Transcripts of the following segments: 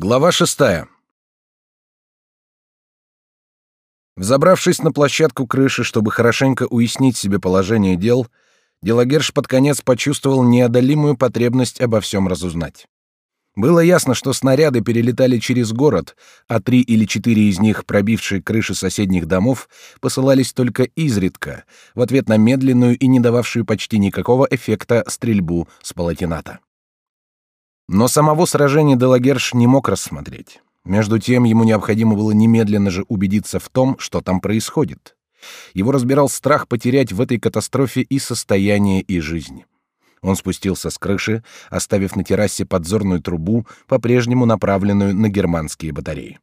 Глава шестая. Взобравшись на площадку крыши, чтобы хорошенько уяснить себе положение дел, Делагерш под конец почувствовал неодолимую потребность обо всем разузнать. Было ясно, что снаряды перелетали через город, а три или четыре из них, пробившие крыши соседних домов, посылались только изредка, в ответ на медленную и не дававшую почти никакого эффекта стрельбу с палатината. Но самого сражения Делагерш не мог рассмотреть. Между тем ему необходимо было немедленно же убедиться в том, что там происходит. Его разбирал страх потерять в этой катастрофе и состояние, и жизнь. Он спустился с крыши, оставив на террасе подзорную трубу, по-прежнему направленную на германские батареи.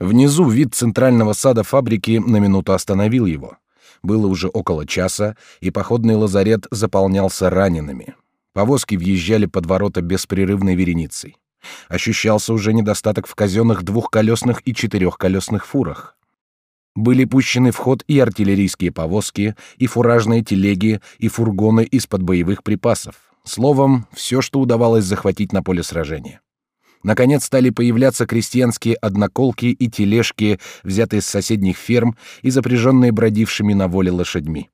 Внизу вид центрального сада фабрики на минуту остановил его. Было уже около часа, и походный лазарет заполнялся ранеными. Повозки въезжали под ворота беспрерывной вереницей. Ощущался уже недостаток в казенных двухколесных и четырехколесных фурах. Были пущены в ход и артиллерийские повозки, и фуражные телеги, и фургоны из-под боевых припасов. Словом, все, что удавалось захватить на поле сражения. Наконец стали появляться крестьянские одноколки и тележки, взятые с соседних ферм и запряженные бродившими на воле лошадьми.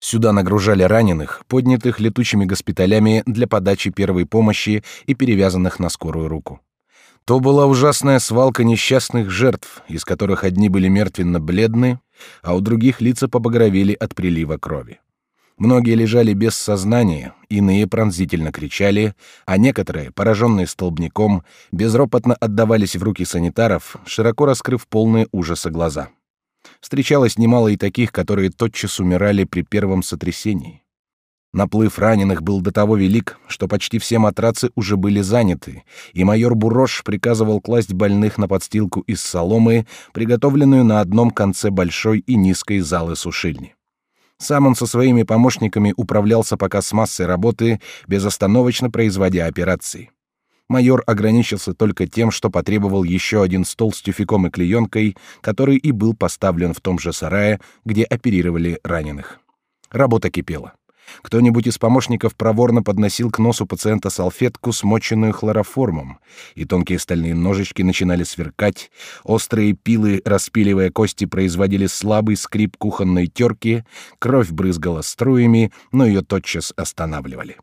Сюда нагружали раненых, поднятых летучими госпиталями для подачи первой помощи и перевязанных на скорую руку. То была ужасная свалка несчастных жертв, из которых одни были мертвенно-бледны, а у других лица побагровели от прилива крови. Многие лежали без сознания, иные пронзительно кричали, а некоторые, пораженные столбняком, безропотно отдавались в руки санитаров, широко раскрыв полные ужаса глаза. Встречалось немало и таких, которые тотчас умирали при первом сотрясении. Наплыв раненых был до того велик, что почти все матрацы уже были заняты, и майор Бурош приказывал класть больных на подстилку из соломы, приготовленную на одном конце большой и низкой залы сушильни. Сам он со своими помощниками управлялся пока с массой работы, безостановочно производя операции майор ограничился только тем, что потребовал еще один стол с тюфяком и клеенкой, который и был поставлен в том же сарае, где оперировали раненых. Работа кипела. Кто-нибудь из помощников проворно подносил к носу пациента салфетку, смоченную хлороформом, и тонкие стальные ножички начинали сверкать, острые пилы, распиливая кости, производили слабый скрип кухонной терки, кровь брызгала струями, но ее тотчас останавливали.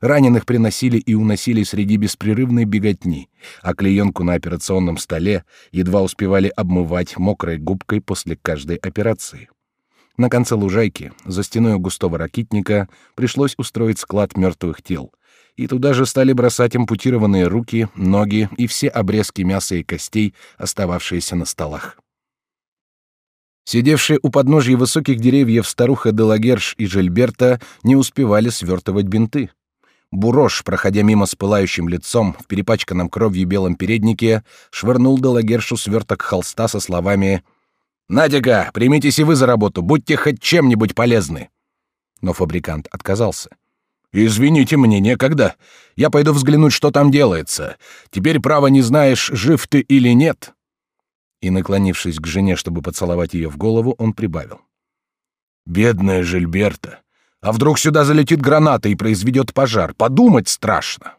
Раненых приносили и уносили среди беспрерывной беготни, а клеенку на операционном столе едва успевали обмывать мокрой губкой после каждой операции. На конце лужайки, за стеной густого ракитника, пришлось устроить склад мертвых тел, и туда же стали бросать ампутированные руки, ноги и все обрезки мяса и костей, остававшиеся на столах. Сидевшие у подножья высоких деревьев старуха Делагерш и Жильберта не успевали свертывать бинты. Бурош, проходя мимо с пылающим лицом в перепачканном кровью белом переднике, швырнул Делагершу сверток холста со словами «Надя, примитесь и вы за работу, будьте хоть чем-нибудь полезны». Но фабрикант отказался. «Извините, мне некогда. Я пойду взглянуть, что там делается. Теперь, право, не знаешь, жив ты или нет». И, наклонившись к жене, чтобы поцеловать ее в голову, он прибавил. «Бедная Жильберта! А вдруг сюда залетит граната и произведет пожар? Подумать страшно.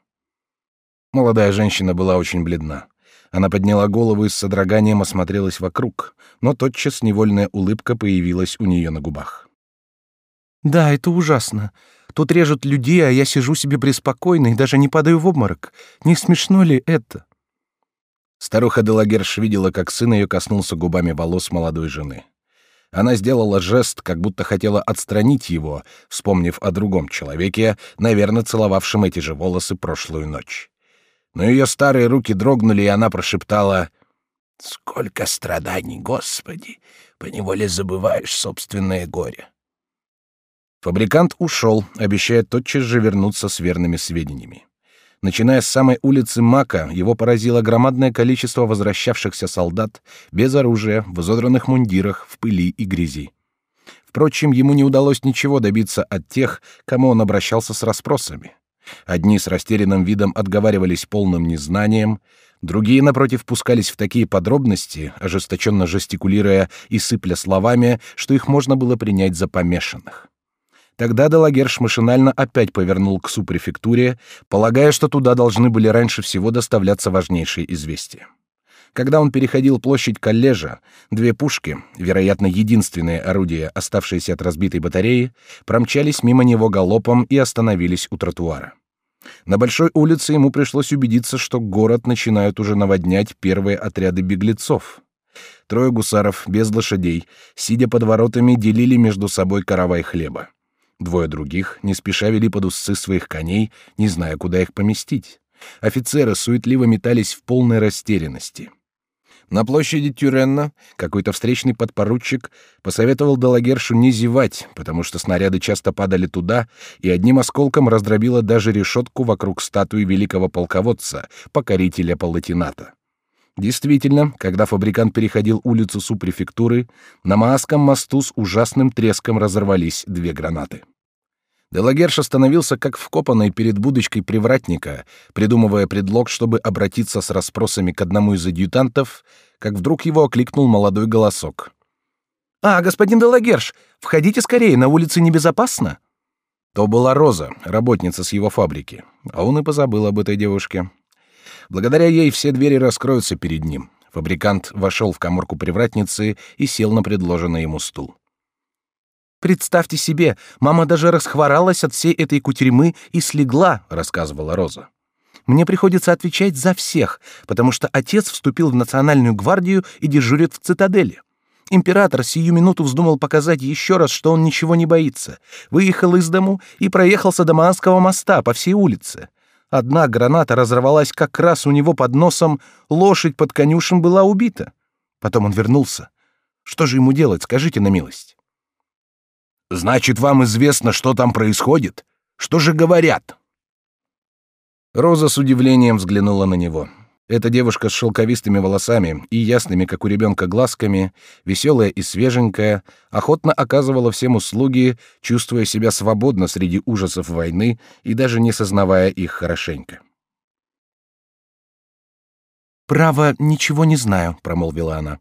Молодая женщина была очень бледна. Она подняла голову и с содроганием осмотрелась вокруг, но тотчас невольная улыбка появилась у нее на губах. «Да, это ужасно. Тут режут людей, а я сижу себе преспокойно и даже не падаю в обморок. Не смешно ли это?» Старуха Делагерш видела, как сын ее коснулся губами волос молодой жены. Она сделала жест, как будто хотела отстранить его, вспомнив о другом человеке, наверное, целовавшем эти же волосы прошлую ночь. Но ее старые руки дрогнули, и она прошептала «Сколько страданий, Господи! Поневоле забываешь собственное горе». Фабрикант ушел, обещая тотчас же вернуться с верными сведениями. Начиная с самой улицы Мака, его поразило громадное количество возвращавшихся солдат без оружия, в изодранных мундирах, в пыли и грязи. Впрочем, ему не удалось ничего добиться от тех, кому он обращался с расспросами. Одни с растерянным видом отговаривались полным незнанием, другие, напротив, пускались в такие подробности, ожесточенно жестикулируя и сыпля словами, что их можно было принять за помешанных. Тогда Делагерш машинально опять повернул к супрефектуре, полагая, что туда должны были раньше всего доставляться важнейшие известия. Когда он переходил площадь коллежа, две пушки, вероятно, единственные орудия, оставшиеся от разбитой батареи, промчались мимо него галопом и остановились у тротуара. На большой улице ему пришлось убедиться, что город начинают уже наводнять первые отряды беглецов. Трое гусаров без лошадей, сидя под воротами, делили между собой каравай хлеба. Двое других не спеша вели под узцы своих коней, не зная, куда их поместить. Офицеры суетливо метались в полной растерянности. На площади Тюренна какой-то встречный подпоручик посоветовал Далагершу не зевать, потому что снаряды часто падали туда, и одним осколком раздробило даже решетку вокруг статуи великого полководца, покорителя Палатината. Действительно, когда фабрикант переходил улицу супрефектуры, на Маасском мосту с ужасным треском разорвались две гранаты. Делагерш остановился как вкопанный перед будочкой привратника, придумывая предлог, чтобы обратиться с расспросами к одному из адъютантов, как вдруг его окликнул молодой голосок. «А, господин Делагерш, входите скорее, на улице небезопасно!» То была Роза, работница с его фабрики, а он и позабыл об этой девушке. Благодаря ей все двери раскроются перед ним. Фабрикант вошел в каморку привратницы и сел на предложенный ему стул. Представьте себе, мама даже расхворалась от всей этой кутерьмы и слегла, рассказывала Роза. Мне приходится отвечать за всех, потому что отец вступил в национальную гвардию и дежурит в цитадели. Император сию минуту вздумал показать еще раз, что он ничего не боится. Выехал из дому и проехался до Маанского моста по всей улице. Одна граната разорвалась как раз у него под носом, лошадь под конюшем была убита. Потом он вернулся. Что же ему делать, скажите на милость? Значит, вам известно, что там происходит? Что же говорят? Роза с удивлением взглянула на него. Эта девушка с шелковистыми волосами и ясными, как у ребенка, глазками, веселая и свеженькая, охотно оказывала всем услуги, чувствуя себя свободно среди ужасов войны и даже не сознавая их хорошенько. «Право, ничего не знаю», — промолвила она.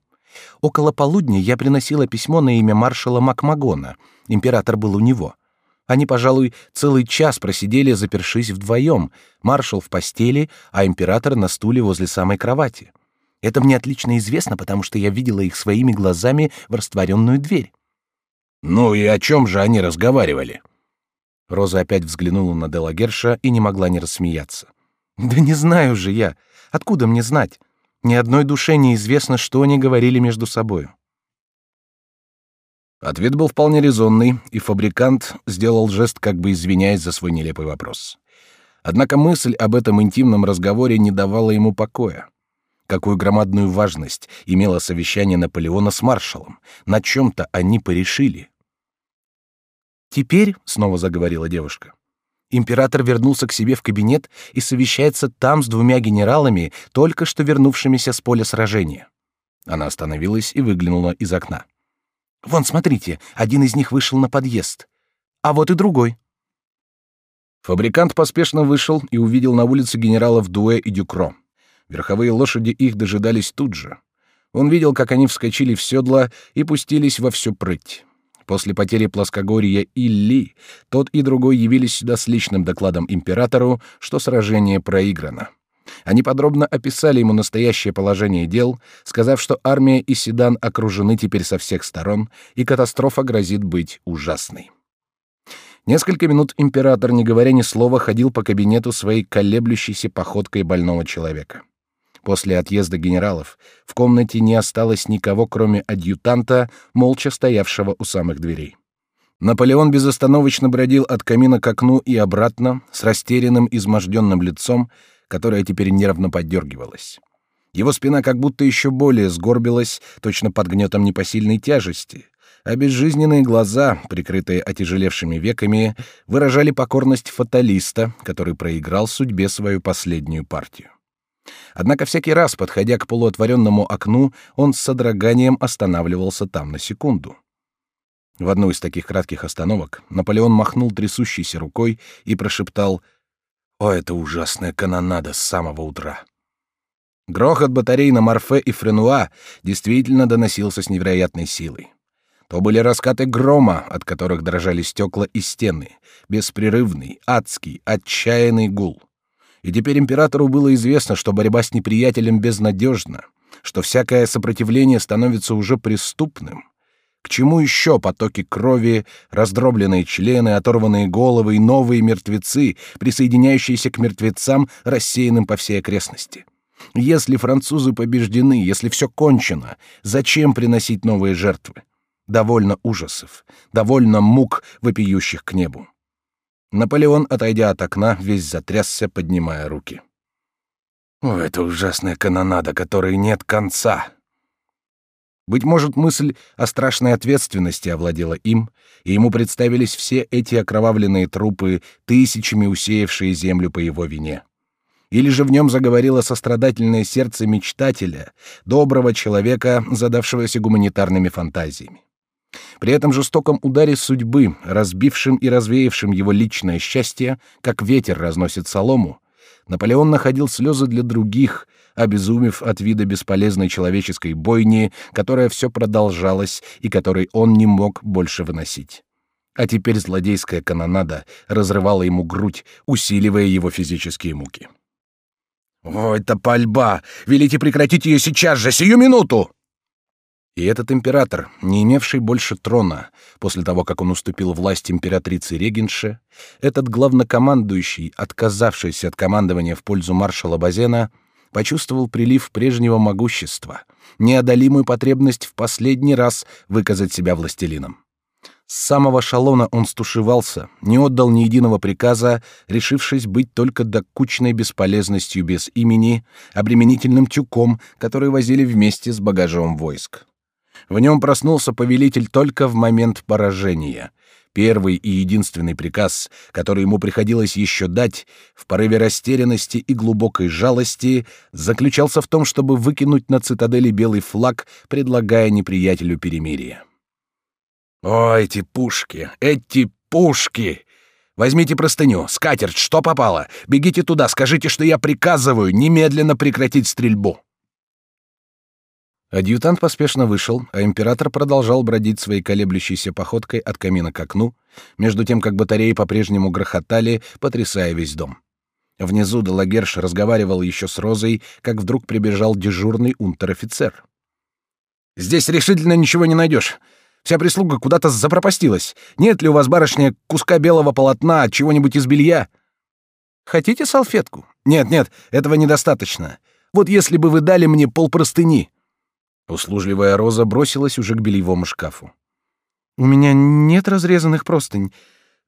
Около полудня я приносила письмо на имя маршала Макмагона. Император был у него. Они, пожалуй, целый час просидели, запершись вдвоем. Маршал в постели, а император на стуле возле самой кровати. Это мне отлично известно, потому что я видела их своими глазами в растворенную дверь. Ну и о чем же они разговаривали? Роза опять взглянула на Делагерша и не могла не рассмеяться. Да не знаю же я. Откуда мне знать? Ни одной душе не известно, что они говорили между собою. Ответ был вполне резонный, и фабрикант сделал жест, как бы извиняясь за свой нелепый вопрос. Однако мысль об этом интимном разговоре не давала ему покоя. Какую громадную важность имело совещание Наполеона с маршалом? На чем-то они порешили. «Теперь», — снова заговорила девушка, Император вернулся к себе в кабинет и совещается там с двумя генералами, только что вернувшимися с поля сражения. Она остановилась и выглянула из окна. Вон, смотрите, один из них вышел на подъезд, а вот и другой. Фабрикант поспешно вышел и увидел на улице генералов Дуэ и Дюкро. Верховые лошади их дожидались тут же. Он видел, как они вскочили в седла и пустились во всю прыть. После потери плоскогорья Илли тот и другой явились сюда с личным докладом императору, что сражение проиграно. Они подробно описали ему настоящее положение дел, сказав, что армия и Седан окружены теперь со всех сторон, и катастрофа грозит быть ужасной. Несколько минут император, не говоря ни слова, ходил по кабинету своей колеблющейся походкой больного человека. После отъезда генералов в комнате не осталось никого, кроме адъютанта, молча стоявшего у самых дверей. Наполеон безостановочно бродил от камина к окну и обратно, с растерянным, изможденным лицом, которое теперь нервно поддергивалось. Его спина как будто еще более сгорбилась, точно под гнетом непосильной тяжести, а безжизненные глаза, прикрытые отяжелевшими веками, выражали покорность фаталиста, который проиграл судьбе свою последнюю партию. Однако всякий раз, подходя к полуотворенному окну, он с содроганием останавливался там на секунду. В одну из таких кратких остановок Наполеон махнул трясущейся рукой и прошептал «О, это ужасная канонада с самого утра!» Грохот батарей на Марфе и Френуа действительно доносился с невероятной силой. то были раскаты грома, от которых дрожали стекла и стены, беспрерывный, адский, отчаянный гул. И теперь императору было известно, что борьба с неприятелем безнадежна, что всякое сопротивление становится уже преступным. Чему еще потоки крови, раздробленные члены, оторванные головы и новые мертвецы, присоединяющиеся к мертвецам, рассеянным по всей окрестности? Если французы побеждены, если все кончено, зачем приносить новые жертвы? Довольно ужасов, довольно мук, вопиющих к небу. Наполеон, отойдя от окна, весь затрясся, поднимая руки. «О, это ужасная канонада, которой нет конца!» Быть может, мысль о страшной ответственности овладела им, и ему представились все эти окровавленные трупы, тысячами усеявшие землю по его вине. Или же в нем заговорило сострадательное сердце мечтателя, доброго человека, задавшегося гуманитарными фантазиями. При этом жестоком ударе судьбы, разбившим и развеявшим его личное счастье, как ветер разносит солому, Наполеон находил слезы для других, обезумев от вида бесполезной человеческой бойни, которая все продолжалась и которой он не мог больше выносить. А теперь злодейская канонада разрывала ему грудь, усиливая его физические муки. «О, это пальба! Велите прекратить ее сейчас же, сию минуту!» И этот император, не имевший больше трона, после того, как он уступил власть императрице Регенше, этот главнокомандующий, отказавшийся от командования в пользу маршала Базена, почувствовал прилив прежнего могущества, неодолимую потребность в последний раз выказать себя властелином. С самого шалона он стушевался, не отдал ни единого приказа, решившись быть только докучной бесполезностью без имени, обременительным тюком, который возили вместе с багажом войск. В нем проснулся повелитель только в момент поражения. Первый и единственный приказ, который ему приходилось еще дать, в порыве растерянности и глубокой жалости, заключался в том, чтобы выкинуть на цитадели белый флаг, предлагая неприятелю перемирие. «О, эти пушки! Эти пушки!» Возьмите простыню, скатерть, что попало. Бегите туда, скажите, что я приказываю немедленно прекратить стрельбу. Адъютант поспешно вышел, а император продолжал бродить своей колеблющейся походкой от камина к окну, между тем как батареи по-прежнему грохотали, потрясая весь дом. Внизу Делагерш разговаривал еще с Розой, как вдруг прибежал дежурный унтер-офицер. «Здесь решительно ничего не найдешь. Вся прислуга куда-то запропастилась. Нет ли у вас, барышня, куска белого полотна, чего-нибудь из белья?» «Хотите салфетку?» «Нет, нет, этого недостаточно. Вот если бы вы дали мне полпростыни». Услужливая Роза бросилась уже к бельевому шкафу. «У меня нет разрезанных простынь.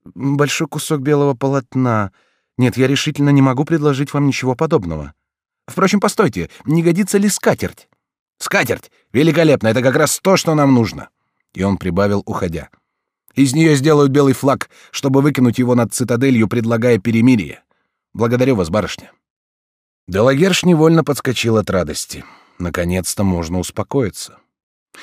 Большой кусок белого полотна. Нет, я решительно не могу предложить вам ничего подобного. Впрочем, постойте, не годится ли скатерть?» «Скатерть! Великолепно! Это как раз то, что нам нужно!» И он прибавил, уходя. «Из нее сделают белый флаг, чтобы выкинуть его над цитаделью, предлагая перемирие. Благодарю вас, барышня». Делагерш невольно подскочил от радости. Наконец-то можно успокоиться.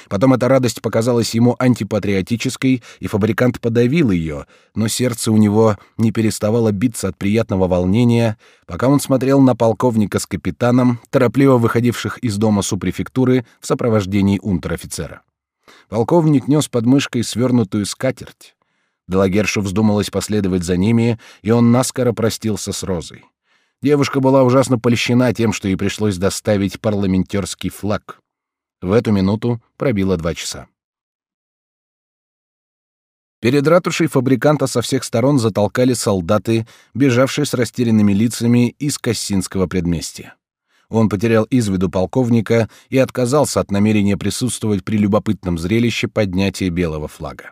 Потом эта радость показалась ему антипатриотической, и фабрикант подавил ее, но сердце у него не переставало биться от приятного волнения, пока он смотрел на полковника с капитаном, торопливо выходивших из дома супрефектуры в сопровождении унтер-офицера. Полковник нес под мышкой свернутую скатерть. Делагершу вздумалось последовать за ними, и он наскоро простился с Розой. Девушка была ужасно польщена тем, что ей пришлось доставить парламентерский флаг. В эту минуту пробило два часа. Перед ратушей фабриканта со всех сторон затолкали солдаты, бежавшие с растерянными лицами из Кассинского предместья. Он потерял из виду полковника и отказался от намерения присутствовать при любопытном зрелище поднятия белого флага.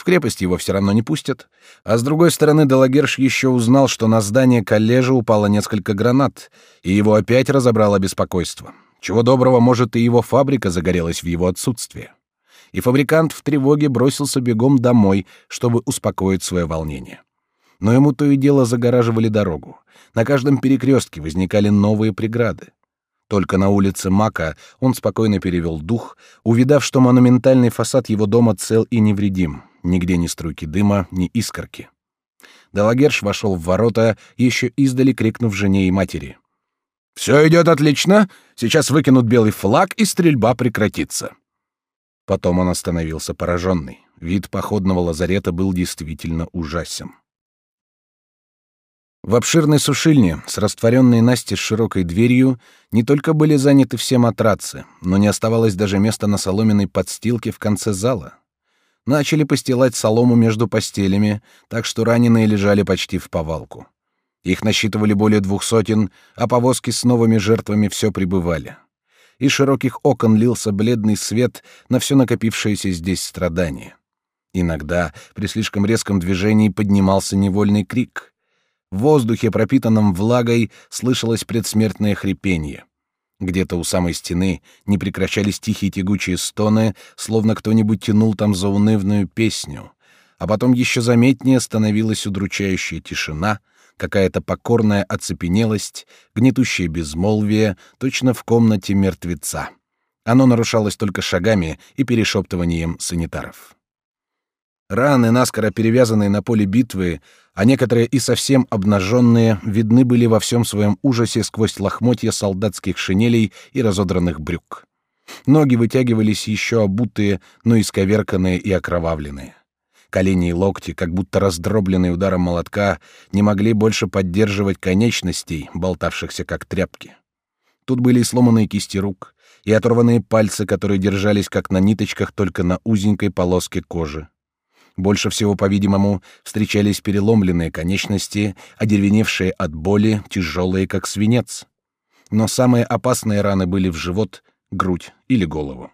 В крепость его все равно не пустят. А с другой стороны, Делагерш еще узнал, что на здание коллежа упало несколько гранат, и его опять разобрало беспокойство. Чего доброго, может, и его фабрика загорелась в его отсутствие. И фабрикант в тревоге бросился бегом домой, чтобы успокоить свое волнение. Но ему то и дело загораживали дорогу. На каждом перекрестке возникали новые преграды. Только на улице Мака он спокойно перевел дух, увидав, что монументальный фасад его дома цел и невредим, нигде ни струйки дыма, ни искорки. Далагерш вошел в ворота, еще издали крикнув жене и матери. «Все идет отлично. Сейчас выкинут белый флаг, и стрельба прекратится». Потом он остановился пораженный. Вид походного лазарета был действительно ужасен. В обширной сушильне с растворенной Насте с широкой дверью не только были заняты все матрацы, но не оставалось даже места на соломенной подстилке в конце зала. Начали постилать солому между постелями, так что раненые лежали почти в повалку. Их насчитывали более двух сотен, а повозки с новыми жертвами все прибывали. Из широких окон лился бледный свет на все накопившееся здесь страдание. Иногда при слишком резком движении поднимался невольный крик — в воздухе, пропитанном влагой, слышалось предсмертное хрипение. Где-то у самой стены не прекращались тихие тягучие стоны, словно кто-нибудь тянул там заунывную песню. А потом еще заметнее становилась удручающая тишина, какая-то покорная оцепенелость, гнетущее безмолвие, точно в комнате мертвеца. Оно нарушалось только шагами и перешептыванием санитаров. Раны, наскоро перевязанные на поле битвы, а некоторые и совсем обнаженные, видны были во всем своем ужасе сквозь лохмотья солдатских шинелей и разодранных брюк. Ноги вытягивались еще обутые, но исковерканные и окровавленные. Колени и локти, как будто раздробленные ударом молотка, не могли больше поддерживать конечностей, болтавшихся как тряпки. Тут были и сломанные кисти рук, и оторванные пальцы, которые держались как на ниточках только на узенькой полоске кожи. Больше всего, по-видимому, встречались переломленные конечности, одеревеневшие от боли, тяжелые, как свинец. Но самые опасные раны были в живот, грудь или голову.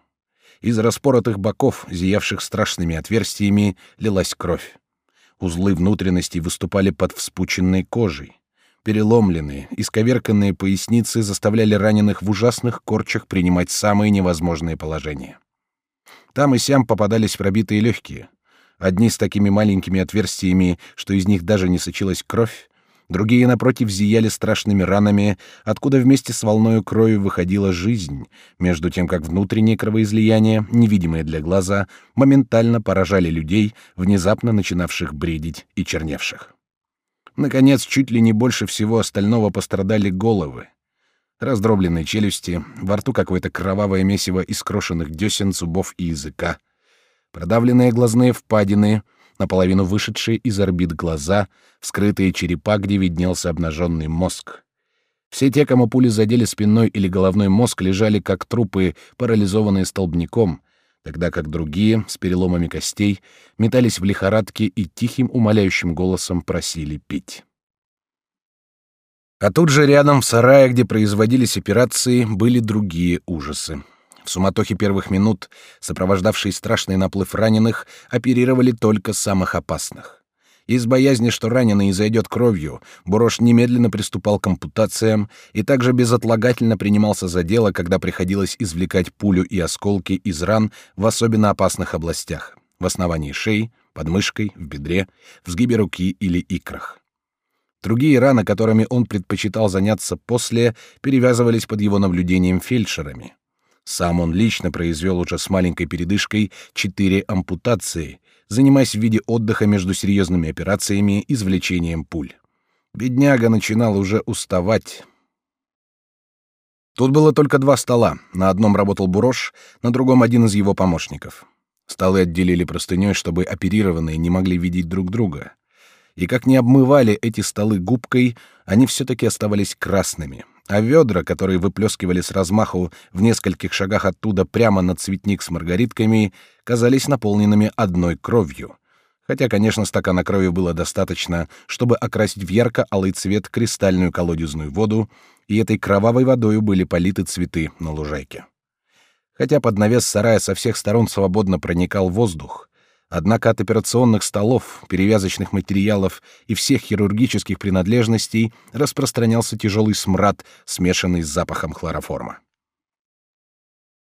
Из распоротых боков, зиявших страшными отверстиями, лилась кровь. Узлы внутренностей выступали под вспученной кожей. Переломленные, исковерканные поясницы заставляли раненых в ужасных корчах принимать самые невозможные положения. Там и сям попадались пробитые легкие. Одни с такими маленькими отверстиями, что из них даже не сочилась кровь, другие, напротив, зияли страшными ранами, откуда вместе с волною крови выходила жизнь, между тем как внутренние кровоизлияния, невидимые для глаза, моментально поражали людей, внезапно начинавших бредить и черневших. Наконец, чуть ли не больше всего остального пострадали головы. Раздробленные челюсти, во рту какое-то кровавое месиво из крошенных десен, зубов и языка — продавленные глазные впадины, наполовину вышедшие из орбит глаза, вскрытые черепа, где виднелся обнаженный мозг. Все те, кому пули задели спинной или головной мозг, лежали как трупы, парализованные столбняком, тогда как другие, с переломами костей, метались в лихорадке и тихим умоляющим голосом просили пить. А тут же рядом, в сарае, где производились операции, были другие ужасы. В суматохе первых минут, сопровождавшей страшный наплыв раненых, оперировали только самых опасных. Из боязни, что раненый изойдет кровью, Бурош немедленно приступал к ампутациям и также безотлагательно принимался за дело, когда приходилось извлекать пулю и осколки из ран в особенно опасных областях — в основании шеи, под мышкой, в бедре, в сгибе руки или икрах. Другие раны, которыми он предпочитал заняться после, перевязывались под его наблюдением фельдшерами. Сам он лично произвел уже с маленькой передышкой четыре ампутации, занимаясь в виде отдыха между серьезными операциями извлечением пуль. Бедняга начинал уже уставать. Тут было только два стола. На одном работал Бурош, на другом один из его помощников. Столы отделили простыней, чтобы оперированные не могли видеть друг друга. И как не обмывали эти столы губкой, они все-таки оставались красными — а ведра, которые выплескивали с размаху в нескольких шагах оттуда прямо на цветник с маргаритками, казались наполненными одной кровью. Хотя, конечно, стакана крови было достаточно, чтобы окрасить в ярко-алый цвет кристальную колодезную воду, и этой кровавой водою были политы цветы на лужайке. Хотя под навес сарая со всех сторон свободно проникал воздух, Однако от операционных столов, перевязочных материалов и всех хирургических принадлежностей распространялся тяжелый смрад, смешанный с запахом хлороформа.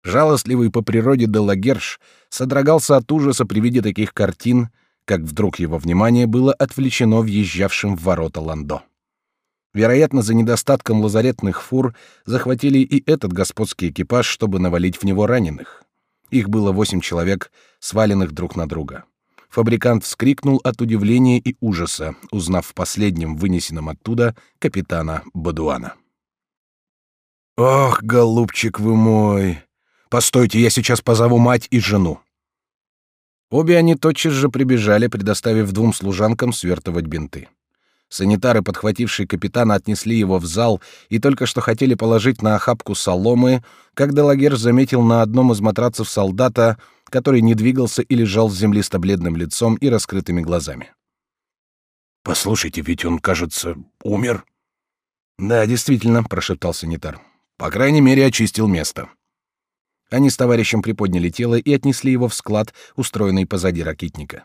Жалостливый по природе Делагерш содрогался от ужаса при виде таких картин, как вдруг его внимание было отвлечено въезжавшим в ворота Ландо. Вероятно, за недостатком лазаретных фур захватили и этот господский экипаж, чтобы навалить в него раненых. Их было восемь человек, сваленных друг на друга. Фабрикант вскрикнул от удивления и ужаса, узнав в последнем вынесенном оттуда капитана Бадуана. «Ох, голубчик вы мой! Постойте, я сейчас позову мать и жену. Обе они тотчас же прибежали, предоставив двум служанкам свертывать бинты. Санитары, подхватившие капитана, отнесли его в зал и только что хотели положить на охапку соломы, как Делагер заметил на одном из матрацев солдата, который не двигался и лежал с землисто-бледным лицом и раскрытыми глазами. «Послушайте, ведь он, кажется, умер». «Да, действительно», — прошептал санитар. «По крайней мере, очистил место». Они с товарищем приподняли тело и отнесли его в склад, устроенный позади ракетника.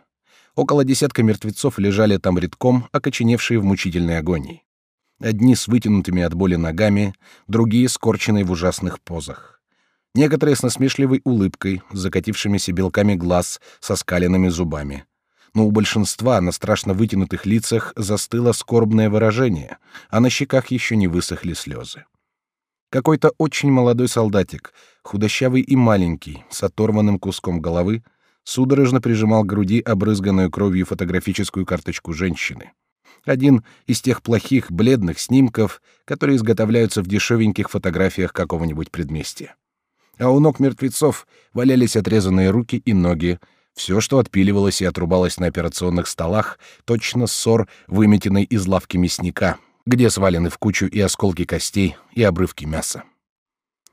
Около десятка мертвецов лежали там редком, окоченевшие в мучительной агонии. Одни с вытянутыми от боли ногами, другие скорченные в ужасных позах. Некоторые с насмешливой улыбкой, закатившимися белками глаз, со скаленными зубами. Но у большинства на страшно вытянутых лицах застыло скорбное выражение, а на щеках еще не высохли слезы. Какой-то очень молодой солдатик, худощавый и маленький, с оторванным куском головы, судорожно прижимал к груди обрызганную кровью фотографическую карточку женщины. Один из тех плохих, бледных снимков, которые изготовляются в дешевеньких фотографиях какого-нибудь предместья. А у ног мертвецов валялись отрезанные руки и ноги, все, что отпиливалось и отрубалось на операционных столах, точно ссор, выметенный из лавки мясника, где свалены в кучу и осколки костей, и обрывки мяса.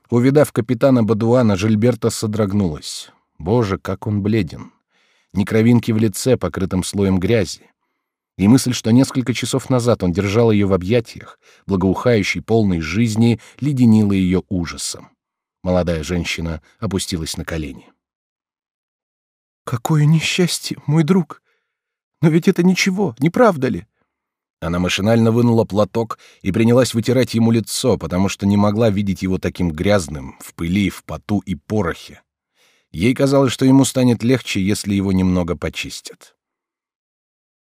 Увидав капитана Бадуана, Жильберта содрогнулась. Боже, как он бледен. Ни кровинки в лице, покрытом слоем грязи. И мысль, что несколько часов назад он держал ее в объятиях, благоухающей, полной жизни, леденила ее ужасом. Молодая женщина опустилась на колени. «Какое несчастье, мой друг! Но ведь это ничего, не правда ли?» Она машинально вынула платок и принялась вытирать ему лицо, потому что не могла видеть его таким грязным, в пыли, в поту и порохе. Ей казалось, что ему станет легче, если его немного почистят.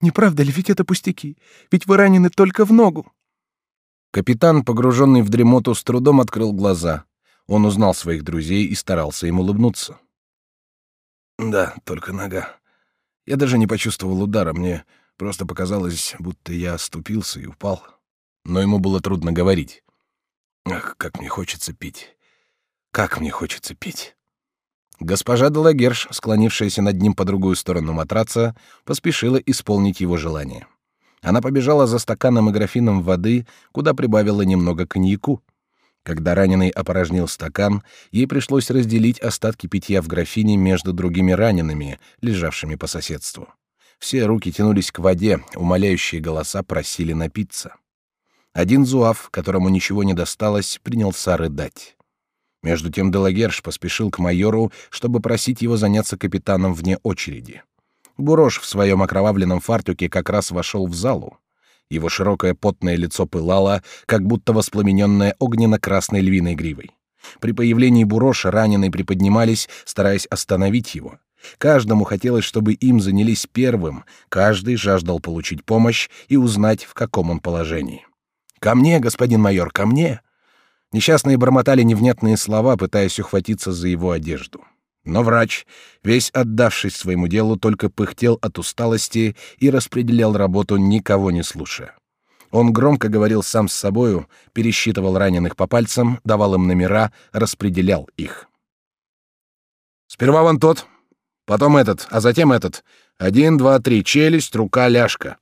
«Не правда ли, ведь это пустяки? Ведь вы ранены только в ногу!» Капитан, погруженный в дремоту, с трудом открыл глаза. Он узнал своих друзей и старался им улыбнуться. «Да, только нога. Я даже не почувствовал удара, мне просто показалось, будто я оступился и упал. Но ему было трудно говорить. Ах, как мне хочется пить! Как мне хочется пить!» Госпожа Делагерш, склонившаяся над ним по другую сторону матраца, поспешила исполнить его желание. Она побежала за стаканом и графином воды, куда прибавила немного коньяку. Когда раненый опорожнил стакан, ей пришлось разделить остатки питья в графине между другими ранеными, лежавшими по соседству. Все руки тянулись к воде, умоляющие голоса просили напиться. Один зуав, которому ничего не досталось, принялся рыдать. Между тем Делагерш поспешил к майору, чтобы просить его заняться капитаном вне очереди. Бурош в своем окровавленном фартуке как раз вошел в залу. Его широкое потное лицо пылало, как будто воспламененное огненно-красной львиной гривой. При появлении Буроша раненые приподнимались, стараясь остановить его. Каждому хотелось, чтобы им занялись первым, каждый жаждал получить помощь и узнать, в каком он положении. «Ко мне, господин майор, ко мне!» Несчастные бормотали невнятные слова, пытаясь ухватиться за его одежду. Но врач, весь отдавшись своему делу, только пыхтел от усталости и распределял работу, никого не слушая. Он громко говорил сам с собою, пересчитывал раненых по пальцам, давал им номера, распределял их. «Сперва вон тот, потом этот, а затем этот. Один, два, три, челюсть, рука, ляжка.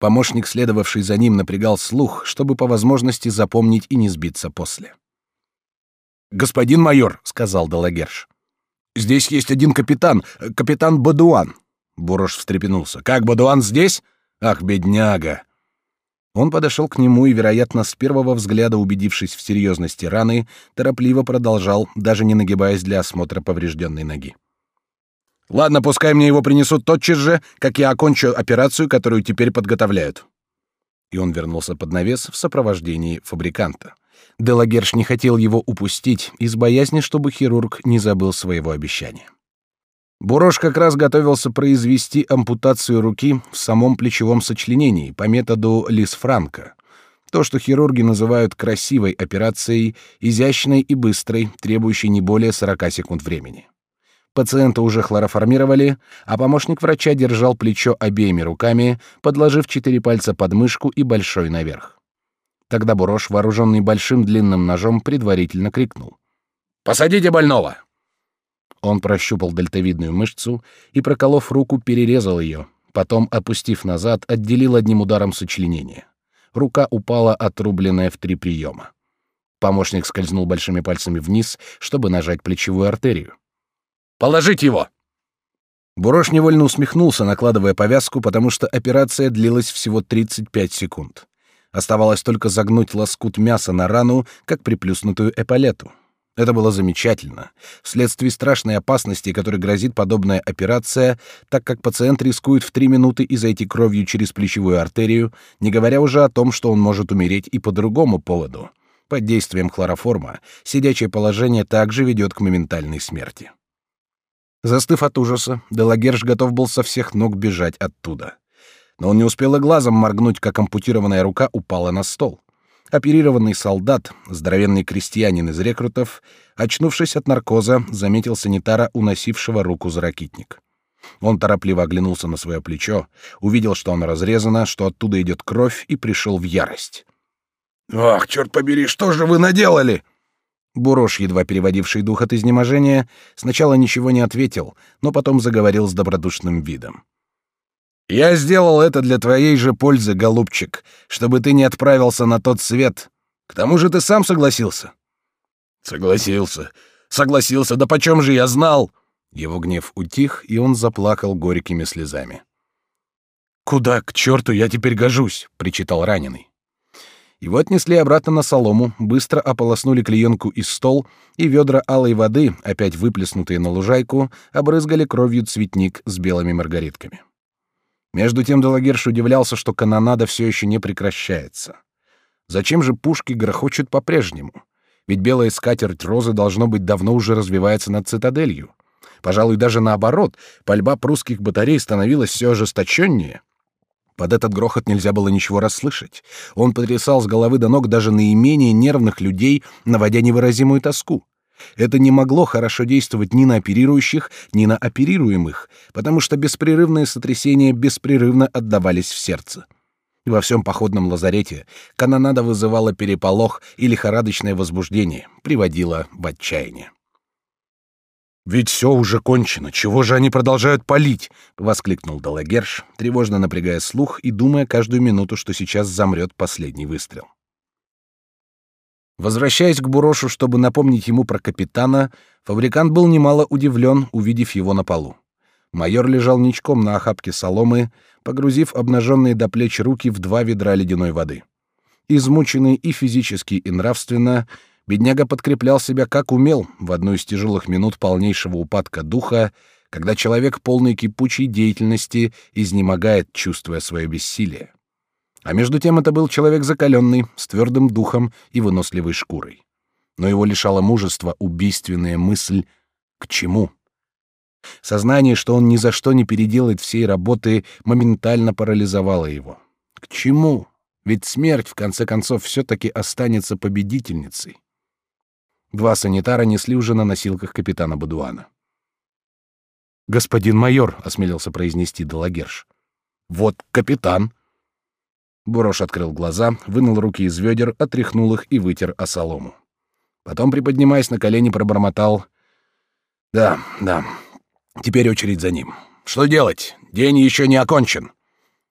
Помощник, следовавший за ним, напрягал слух, чтобы по возможности запомнить и не сбиться после. «Господин майор», — сказал Далагерш, — «здесь есть один капитан, капитан Бадуан». Бурош встрепенулся. «Как, Бадуан здесь? Ах, бедняга!» Он подошел к нему и, вероятно, с первого взгляда убедившись в серьезности раны, торопливо продолжал, даже не нагибаясь для осмотра поврежденной ноги. Ладно, пускай мне его принесут тотчас же, как я окончу операцию, которую теперь подготовляют. И он вернулся под навес в сопровождении фабриканта. Делагерш не хотел его упустить из боязни, чтобы хирург не забыл своего обещания. Бурош как раз готовился произвести ампутацию руки в самом плечевом сочленении по методу Лисфранка. То, что хирурги называют красивой операцией, изящной и быстрой, требующей не более 40 секунд времени. Пациента уже хлороформировали, а помощник врача держал плечо обеими руками, подложив четыре пальца под мышку и большой наверх. Тогда Бурош, вооруженный большим длинным ножом, предварительно крикнул. Посадите больного!» Он прощупал дельтовидную мышцу и, проколов руку, перерезал ее, потом, опустив назад, отделил одним ударом сочленение. Рука упала, отрубленная в три приема. Помощник скользнул большими пальцами вниз, чтобы нажать плечевую артерию. «Положить его!» Бурош невольно усмехнулся, накладывая повязку, потому что операция длилась всего 35 секунд. Оставалось только загнуть лоскут мяса на рану, как приплюснутую эполету. Это было замечательно. Вследствие страшной опасности, которой грозит подобная операция, так как пациент рискует в три минуты изойти кровью через плечевую артерию, не говоря уже о том, что он может умереть и по другому поводу. Под действием хлороформа сидячее положение также ведет к моментальной смерти. Застыв от ужаса, Делагерш готов был со всех ног бежать оттуда. Но он не успел и глазом моргнуть, как ампутированная рука упала на стол. Оперированный солдат, здоровенный крестьянин из рекрутов, очнувшись от наркоза, заметил санитара, уносившего руку за ракитник. Он торопливо оглянулся на свое плечо, увидел, что оно разрезано, что оттуда идет кровь, и пришел в ярость. «Ах, черт побери, что же вы наделали?» Бурош, едва переводивший дух от изнеможения, сначала ничего не ответил, но потом заговорил с добродушным видом. «Я сделал это для твоей же пользы, голубчик, чтобы ты не отправился на тот свет. К тому же ты сам согласился». «Согласился. Согласился. Да почем же я знал?» Его гнев утих, и он заплакал горькими слезами. «Куда, к черту, я теперь гожусь?» — причитал раненый. Его отнесли обратно на солому, быстро ополоснули клеенку из стол, и ведра алой воды, опять выплеснутые на лужайку, обрызгали кровью цветник с белыми маргаритками. Между тем Делагерш удивлялся, что канонада все еще не прекращается. Зачем же пушки грохочут по-прежнему? Ведь белая скатерть розы должно быть давно уже развивается над цитаделью. Пожалуй, даже наоборот, пальба прусских батарей становилась все ожесточеннее. Под этот грохот нельзя было ничего расслышать. Он потрясал с головы до ног даже наименее нервных людей, наводя невыразимую тоску. Это не могло хорошо действовать ни на оперирующих, ни на оперируемых, потому что беспрерывные сотрясения беспрерывно отдавались в сердце. Во всем походном лазарете канонада вызывала переполох и лихорадочное возбуждение, приводила в отчаяние. Ведь все уже кончено. Чего же они продолжают палить? воскликнул Далагерш, тревожно напрягая слух и думая каждую минуту, что сейчас замрет последний выстрел. Возвращаясь к Бурошу, чтобы напомнить ему про капитана, фабрикант был немало удивлен, увидев его на полу. Майор лежал ничком на охапке соломы, погрузив обнаженные до плеч руки в два ведра ледяной воды. Измученный и физически, и нравственно, Бедняга подкреплял себя как умел в одну из тяжелых минут полнейшего упадка духа, когда человек полный кипучей деятельности изнемогает, чувствуя свое бессилие. А между тем это был человек закаленный, с твердым духом и выносливой шкурой. Но его лишало мужества убийственная мысль «к чему?». Сознание, что он ни за что не переделает всей работы, моментально парализовало его. К чему? Ведь смерть, в конце концов, все-таки останется победительницей. Два санитара несли уже на носилках капитана Бадуана. «Господин майор», — осмелился произнести Делагерш. «Вот капитан». Бурош открыл глаза, вынул руки из ведер, отряхнул их и вытер о солому. Потом, приподнимаясь на колени, пробормотал. «Да, да, теперь очередь за ним. Что делать? День еще не окончен».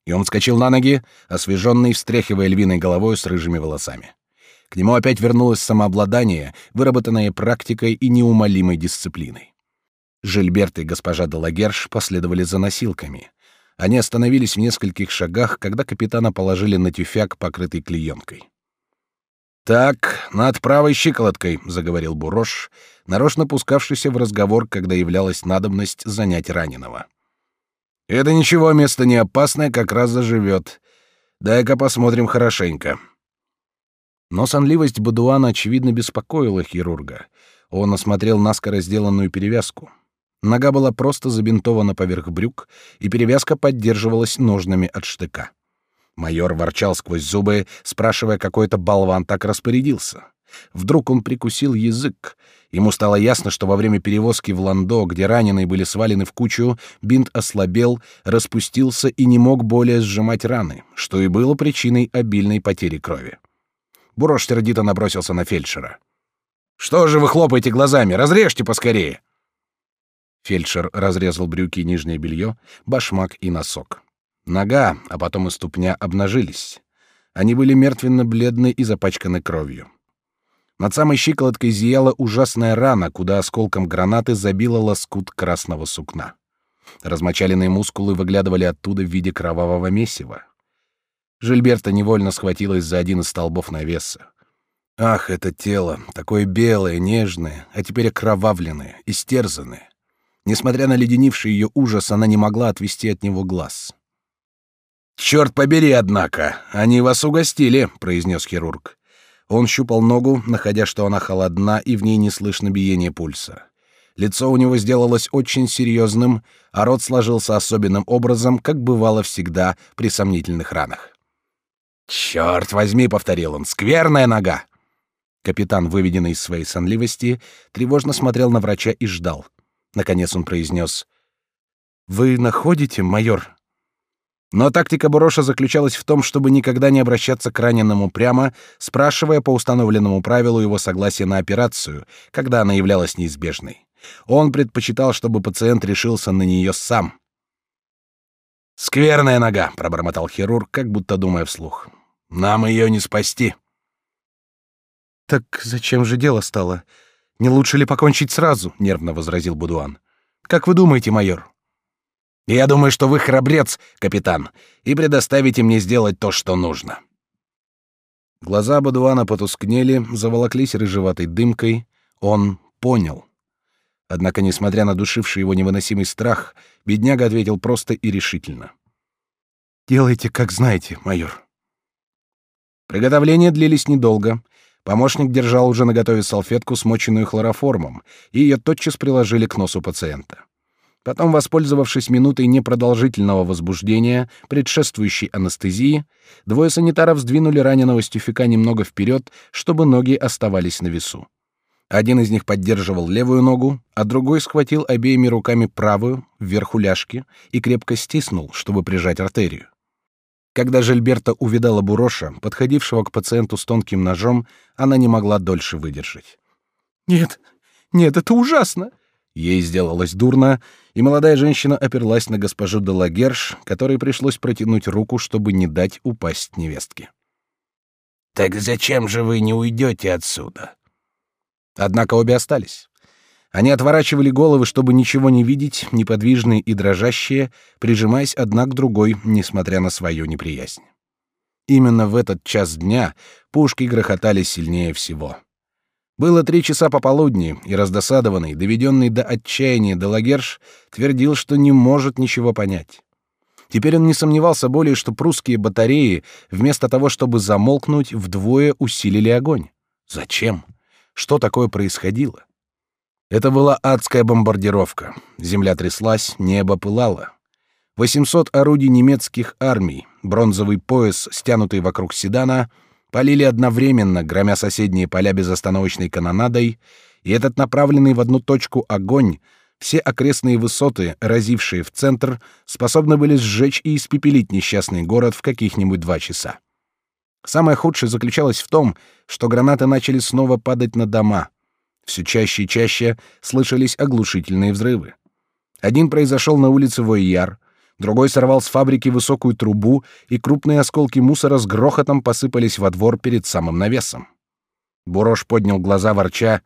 И он вскочил на ноги, освеженный, встряхивая львиной головой с рыжими волосами. К нему опять вернулось самообладание, выработанное практикой и неумолимой дисциплиной. Жильберт и госпожа Делагерш последовали за носилками. Они остановились в нескольких шагах, когда капитана положили на тюфяк, покрытый клеенкой. «Так, над правой щиколоткой», — заговорил Бурош, нарочно пускавшийся в разговор, когда являлась надобность занять раненого. «Это ничего, место не опасное, как раз заживет. Дай-ка посмотрим хорошенько. Но сонливость Бадуана, очевидно, беспокоила хирурга. Он осмотрел наскоро сделанную перевязку. Нога была просто забинтована поверх брюк, и перевязка поддерживалась ножнами от штыка. Майор ворчал сквозь зубы, спрашивая, какой это болван так распорядился. Вдруг он прикусил язык. Ему стало ясно, что во время перевозки в Ландо, где раненые были свалены в кучу, бинт ослабел, распустился и не мог более сжимать раны, что и было причиной обильной потери крови. Бурош сердито набросился на фельдшера. Что же вы хлопаете глазами? Разрежьте поскорее!» Фельдшер разрезал брюки и нижнее белье, башмак и носок. Нога, а потом и ступня обнажились. Они были мертвенно-бледны и запачканы кровью. Над самой щиколоткой зияла ужасная рана, куда осколком гранаты забило лоскут красного сукна. Размочаленные мускулы выглядывали оттуда в виде кровавого месива. Жильберта невольно схватилась за один из столбов навеса. Ах, это тело, такое белое, нежное, а теперь окровавленное, истерзанное. Несмотря на леденивший ее ужас, она не могла отвести от него глаз. «Черт побери, однако, они вас угостили», — произнес хирург. Он щупал ногу, находя, что она холодна и в ней не слышно биения пульса. Лицо у него сделалось очень серьезным, а рот сложился особенным образом, как бывало всегда при сомнительных ранах. «Черт возьми», — повторил он, — «скверная нога!» Капитан, выведенный из своей сонливости, тревожно смотрел на врача и ждал. Наконец он произнес. «Вы находите, майор?» Но тактика Буроша заключалась в том, чтобы никогда не обращаться к раненому прямо, спрашивая по установленному правилу его согласия на операцию, когда она являлась неизбежной. Он предпочитал, чтобы пациент решился на нее сам. «Скверная нога», — пробормотал хирург, как будто думая вслух. «Нам ее не спасти». «Так зачем же дело стало? Не лучше ли покончить сразу?» — нервно возразил Будуан. «Как вы думаете, майор?» Я думаю, что вы храбрец, капитан, и предоставите мне сделать то, что нужно. Глаза Бадуана потускнели, заволоклись рыжеватой дымкой. Он понял. Однако, несмотря на душивший его невыносимый страх, бедняга ответил просто и решительно. «Делайте, как знаете, майор». Приготовления длились недолго. Помощник держал уже наготове салфетку, смоченную хлороформом, и ее тотчас приложили к носу пациента. Потом, воспользовавшись минутой непродолжительного возбуждения, предшествующей анестезии, двое санитаров сдвинули раненого стюфика немного вперед, чтобы ноги оставались на весу. Один из них поддерживал левую ногу, а другой схватил обеими руками правую, вверху ляжки, и крепко стиснул, чтобы прижать артерию. Когда Жильберта увидала Буроша, подходившего к пациенту с тонким ножом, она не могла дольше выдержать. «Нет, нет, это ужасно!» Ей сделалось дурно, и молодая женщина оперлась на госпожу де Лагерш, которой пришлось протянуть руку, чтобы не дать упасть невестке. «Так зачем же вы не уйдете отсюда?» Однако обе остались. Они отворачивали головы, чтобы ничего не видеть, неподвижные и дрожащие, прижимаясь одна к другой, несмотря на свою неприязнь. Именно в этот час дня пушки грохотали сильнее всего. Было три часа пополудни, и раздосадованный, доведенный до отчаяния Делагерш твердил, что не может ничего понять. Теперь он не сомневался более, что прусские батареи, вместо того, чтобы замолкнуть, вдвое усилили огонь. Зачем? Что такое происходило? Это была адская бомбардировка. Земля тряслась, небо пылало. 800 орудий немецких армий, бронзовый пояс, стянутый вокруг седана — полили одновременно, громя соседние поля безостановочной канонадой, и этот направленный в одну точку огонь, все окрестные высоты, разившие в центр, способны были сжечь и испепелить несчастный город в каких-нибудь два часа. Самое худшее заключалось в том, что гранаты начали снова падать на дома. Все чаще и чаще слышались оглушительные взрывы. Один произошел на улице Войяр, другой сорвал с фабрики высокую трубу, и крупные осколки мусора с грохотом посыпались во двор перед самым навесом. Бурош поднял глаза, ворча.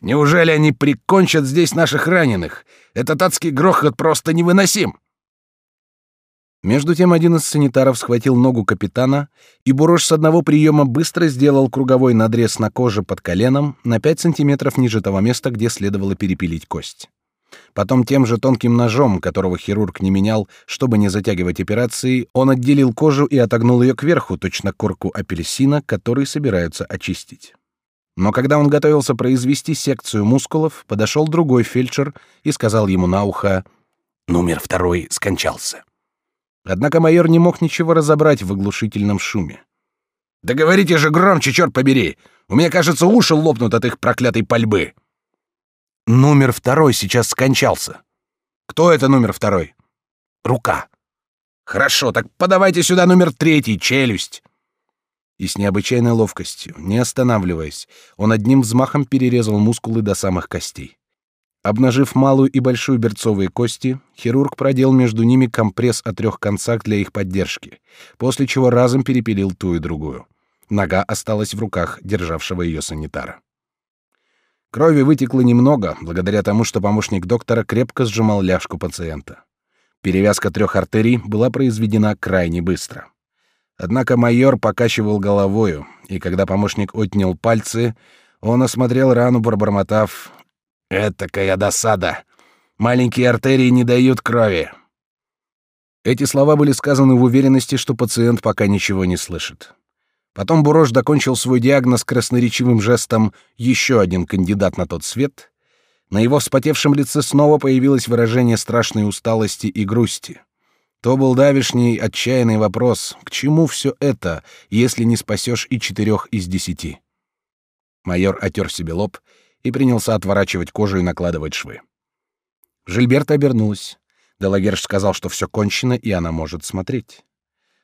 «Неужели они прикончат здесь наших раненых? Этот адский грохот просто невыносим!» Между тем один из санитаров схватил ногу капитана, и Бурош с одного приема быстро сделал круговой надрез на коже под коленом на 5 сантиметров ниже того места, где следовало перепилить кость. Потом тем же тонким ножом, которого хирург не менял, чтобы не затягивать операции, он отделил кожу и отогнул ее кверху, точно корку апельсина, который собираются очистить. Но когда он готовился произвести секцию мускулов, подошел другой фельдшер и сказал ему на ухо «Номер второй скончался». Однако майор не мог ничего разобрать в оглушительном шуме. «Да говорите же громче, черт побери! У меня, кажется, уши лопнут от их проклятой пальбы!» Номер второй сейчас скончался. Кто это номер второй? Рука. Хорошо, так подавайте сюда номер третий, челюсть. И с необычайной ловкостью, не останавливаясь, он одним взмахом перерезал мускулы до самых костей. Обнажив малую и большую берцовые кости, хирург продел между ними компресс о трех концах для их поддержки, после чего разом перепилил ту и другую. Нога осталась в руках державшего ее санитара. Крови вытекло немного, благодаря тому, что помощник доктора крепко сжимал ляжку пациента. Перевязка трех артерий была произведена крайне быстро. Однако майор покачивал головою, и когда помощник отнял пальцы, он осмотрел рану, пробормотав «Этакая досада! Маленькие артерии не дают крови!» Эти слова были сказаны в уверенности, что пациент пока ничего не слышит. Потом Бурош докончил свой диагноз красноречивым жестом «еще один кандидат на тот свет». На его вспотевшем лице снова появилось выражение страшной усталости и грусти. То был давишний отчаянный вопрос, к чему все это, если не спасешь и четырех из десяти? Майор отер себе лоб и принялся отворачивать кожу и накладывать швы. Жильберта обернулась. Делагерш сказал, что все кончено, и она может смотреть.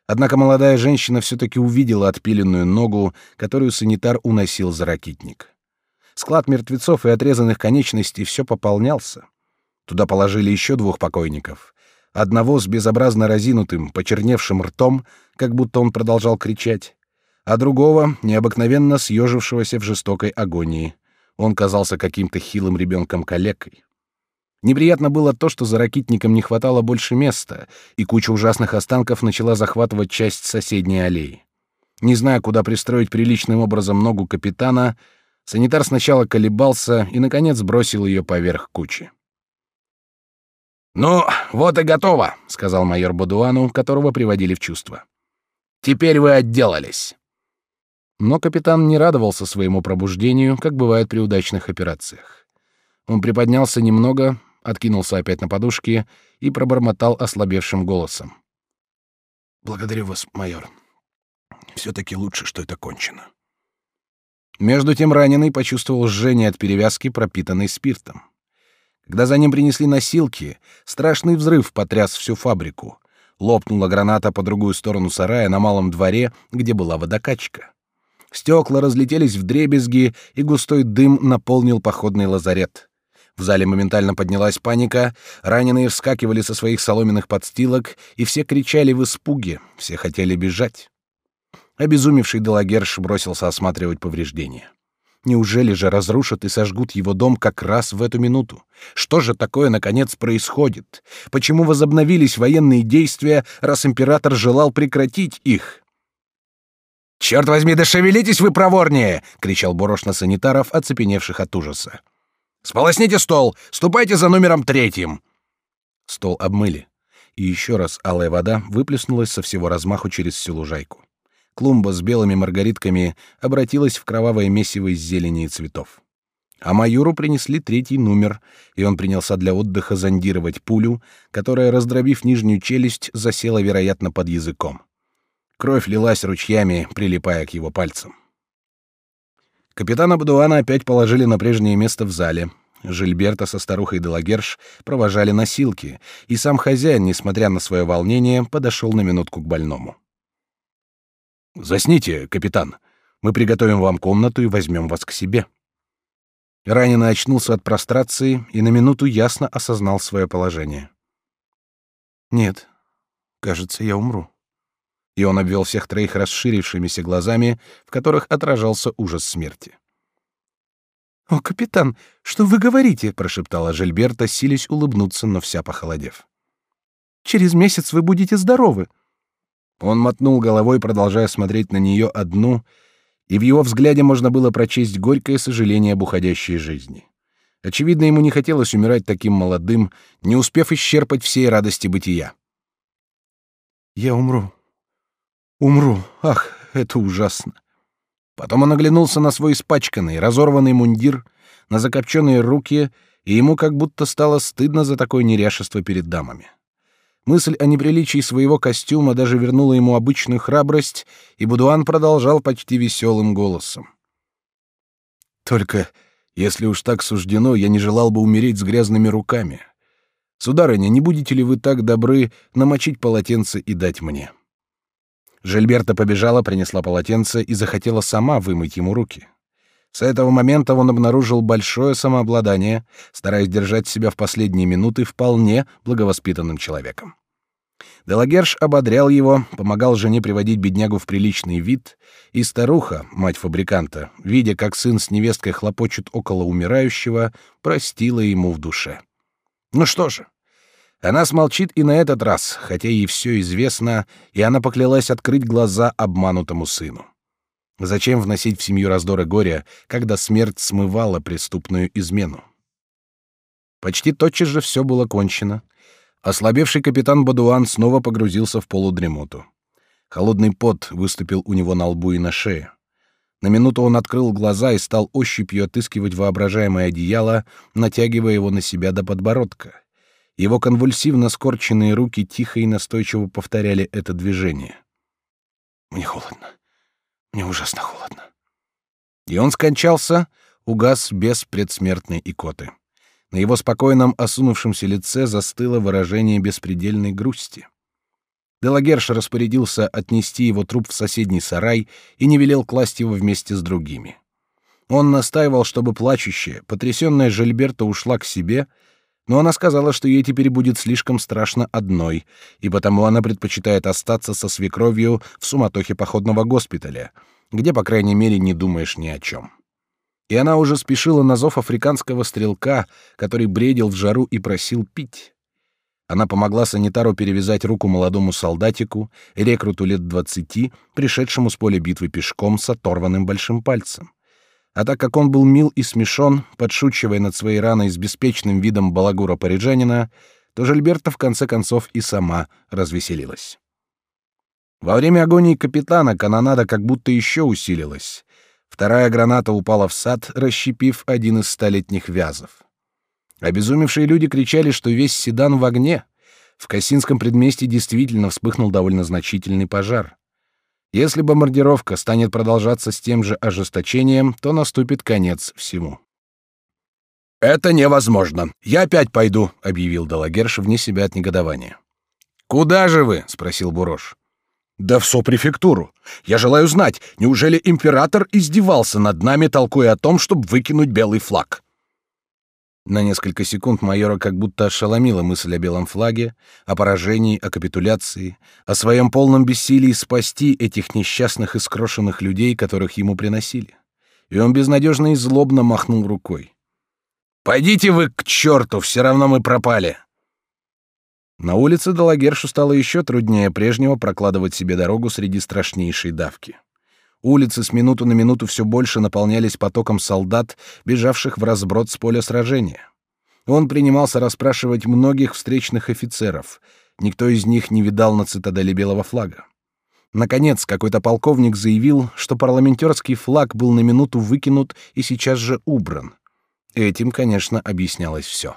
Однако молодая женщина все-таки увидела отпиленную ногу, которую санитар уносил за ракитник. Склад мертвецов и отрезанных конечностей все пополнялся. Туда положили еще двух покойников. Одного с безобразно разинутым, почерневшим ртом, как будто он продолжал кричать, а другого, необыкновенно съежившегося в жестокой агонии. Он казался каким-то хилым ребенком-калекой. Неприятно было то, что за ракитником не хватало больше места, и куча ужасных останков начала захватывать часть соседней аллеи. Не зная, куда пристроить приличным образом ногу капитана, санитар сначала колебался и, наконец, бросил ее поверх кучи. «Ну, вот и готово», — сказал майор Бодуану, которого приводили в чувство. «Теперь вы отделались». Но капитан не радовался своему пробуждению, как бывает при удачных операциях. Он приподнялся немного, откинулся опять на подушки и пробормотал ослабевшим голосом. «Благодарю вас, майор. Все-таки лучше, что это кончено». Между тем раненый почувствовал жжение от перевязки, пропитанной спиртом. Когда за ним принесли носилки, страшный взрыв потряс всю фабрику. Лопнула граната по другую сторону сарая на малом дворе, где была водокачка. Стекла разлетелись в дребезги, и густой дым наполнил походный лазарет. В зале моментально поднялась паника, раненые вскакивали со своих соломенных подстилок, и все кричали в испуге, все хотели бежать. Обезумевший Делагерш бросился осматривать повреждения. Неужели же разрушат и сожгут его дом как раз в эту минуту? Что же такое, наконец, происходит? Почему возобновились военные действия, раз император желал прекратить их? «Черт возьми, да шевелитесь вы проворнее!» — кричал Борош на санитаров, оцепеневших от ужаса. Сполосните стол, ступайте за номером третьим. Стол обмыли, и еще раз алая вода выплеснулась со всего размаху через всю лужайку. Клумба с белыми маргаритками обратилась в кровавое месиво из зелени и цветов. А майору принесли третий номер, и он принялся для отдыха зондировать пулю, которая, раздробив нижнюю челюсть, засела, вероятно, под языком. Кровь лилась ручьями, прилипая к его пальцам. Капитана Бадуана опять положили на прежнее место в зале. Жильберта со старухой Делагерш провожали носилки, и сам хозяин, несмотря на свое волнение, подошел на минутку к больному. «Засните, капитан. Мы приготовим вам комнату и возьмем вас к себе». Раненый очнулся от прострации и на минуту ясно осознал свое положение. «Нет, кажется, я умру» и он обвел всех троих расширившимися глазами, в которых отражался ужас смерти. «О, капитан, что вы говорите?» — прошептала Жильберта, силясь улыбнуться, но вся похолодев. «Через месяц вы будете здоровы». Он мотнул головой, продолжая смотреть на нее одну, и в его взгляде можно было прочесть горькое сожаление об уходящей жизни. Очевидно, ему не хотелось умирать таким молодым, не успев исчерпать всей радости бытия. «Я умру», Умру. Ах, это ужасно. Потом он оглянулся на свой испачканный, разорванный мундир, на закопченные руки, и ему как будто стало стыдно за такое неряшество перед дамами. Мысль о неприличии своего костюма даже вернула ему обычную храбрость, и Будуан продолжал почти веселым голосом. «Только, если уж так суждено, я не желал бы умереть с грязными руками. Сударыня, не будете ли вы так добры намочить полотенце и дать мне?» Жильберта побежала, принесла полотенце и захотела сама вымыть ему руки. С этого момента он обнаружил большое самообладание, стараясь держать себя в последние минуты вполне благовоспитанным человеком. Делагерш ободрял его, помогал жене приводить беднягу в приличный вид, и старуха, мать фабриканта, видя, как сын с невесткой хлопочет около умирающего, простила ему в душе. Ну что же, она смолчит и на этот раз, хотя ей все известно, и она поклялась открыть глаза обманутому сыну. Зачем вносить в семью раздоры горя, когда смерть смывала преступную измену? Почти тотчас же все было кончено. Ослабевший капитан Бадуан снова погрузился в полудремоту. Холодный пот выступил у него на лбу и на шее. На минуту он открыл глаза и стал ощупью отыскивать воображаемое одеяло, натягивая его на себя до подбородка. Его конвульсивно скорченные руки тихо и настойчиво повторяли это движение. «Мне холодно. Мне ужасно холодно». И он скончался, угас без предсмертной икоты. На его спокойном, осунувшемся лице застыло выражение беспредельной грусти. Делагерш распорядился отнести его труп в соседний сарай и не велел класть его вместе с другими. Он настаивал, чтобы плачущая, потрясенная Жильберта ушла к себе — но она сказала, что ей теперь будет слишком страшно одной, и потому она предпочитает остаться со свекровью в суматохе походного госпиталя, где, по крайней мере, не думаешь ни о чем. И она уже спешила на зов африканского стрелка, который бредил в жару и просил пить. Она помогла санитару перевязать руку молодому солдатику, рекруту лет двадцати, пришедшему с поля битвы пешком с оторванным большим пальцем. А так как он был мил и смешон, подшучивая над своей раной с беспечным видом балагура парижанина, то Жильберта в конце концов и сама развеселилась. Во время агонии капитана канонада как будто еще усилилась. Вторая граната упала в сад, расщепив один из столетних вязов. Обезумевшие люди кричали, что весь седан в огне. В Кассинском предместье действительно вспыхнул довольно значительный пожар. Если бомбардировка станет продолжаться с тем же ожесточением, то наступит конец всему. «Это невозможно. Я опять пойду», — объявил Далагерш вне себя от негодования. «Куда же вы?» — спросил Бурош. «Да в сопрефектуру. Я желаю знать, неужели император издевался над нами, толкуя о том, чтобы выкинуть белый флаг?» На несколько секунд майора как будто ошеломила мысль о белом флаге, о поражении, о капитуляции, о своем полном бессилии спасти этих несчастных и скрошенных людей, которых ему приносили. И он безнадежно и злобно махнул рукой. «Пойдите вы к черту, все равно мы пропали!» На улице Далагершу стало еще труднее прежнего прокладывать себе дорогу среди страшнейшей давки. Улицы с минуту на минуту все больше наполнялись потоком солдат, бежавших в разброд с поля сражения. Он принимался расспрашивать многих встречных офицеров. Никто из них не видал на цитадели белого флага. Наконец, какой-то полковник заявил, что парламентерский флаг был на минуту выкинут и сейчас же убран. Этим, конечно, объяснялось все.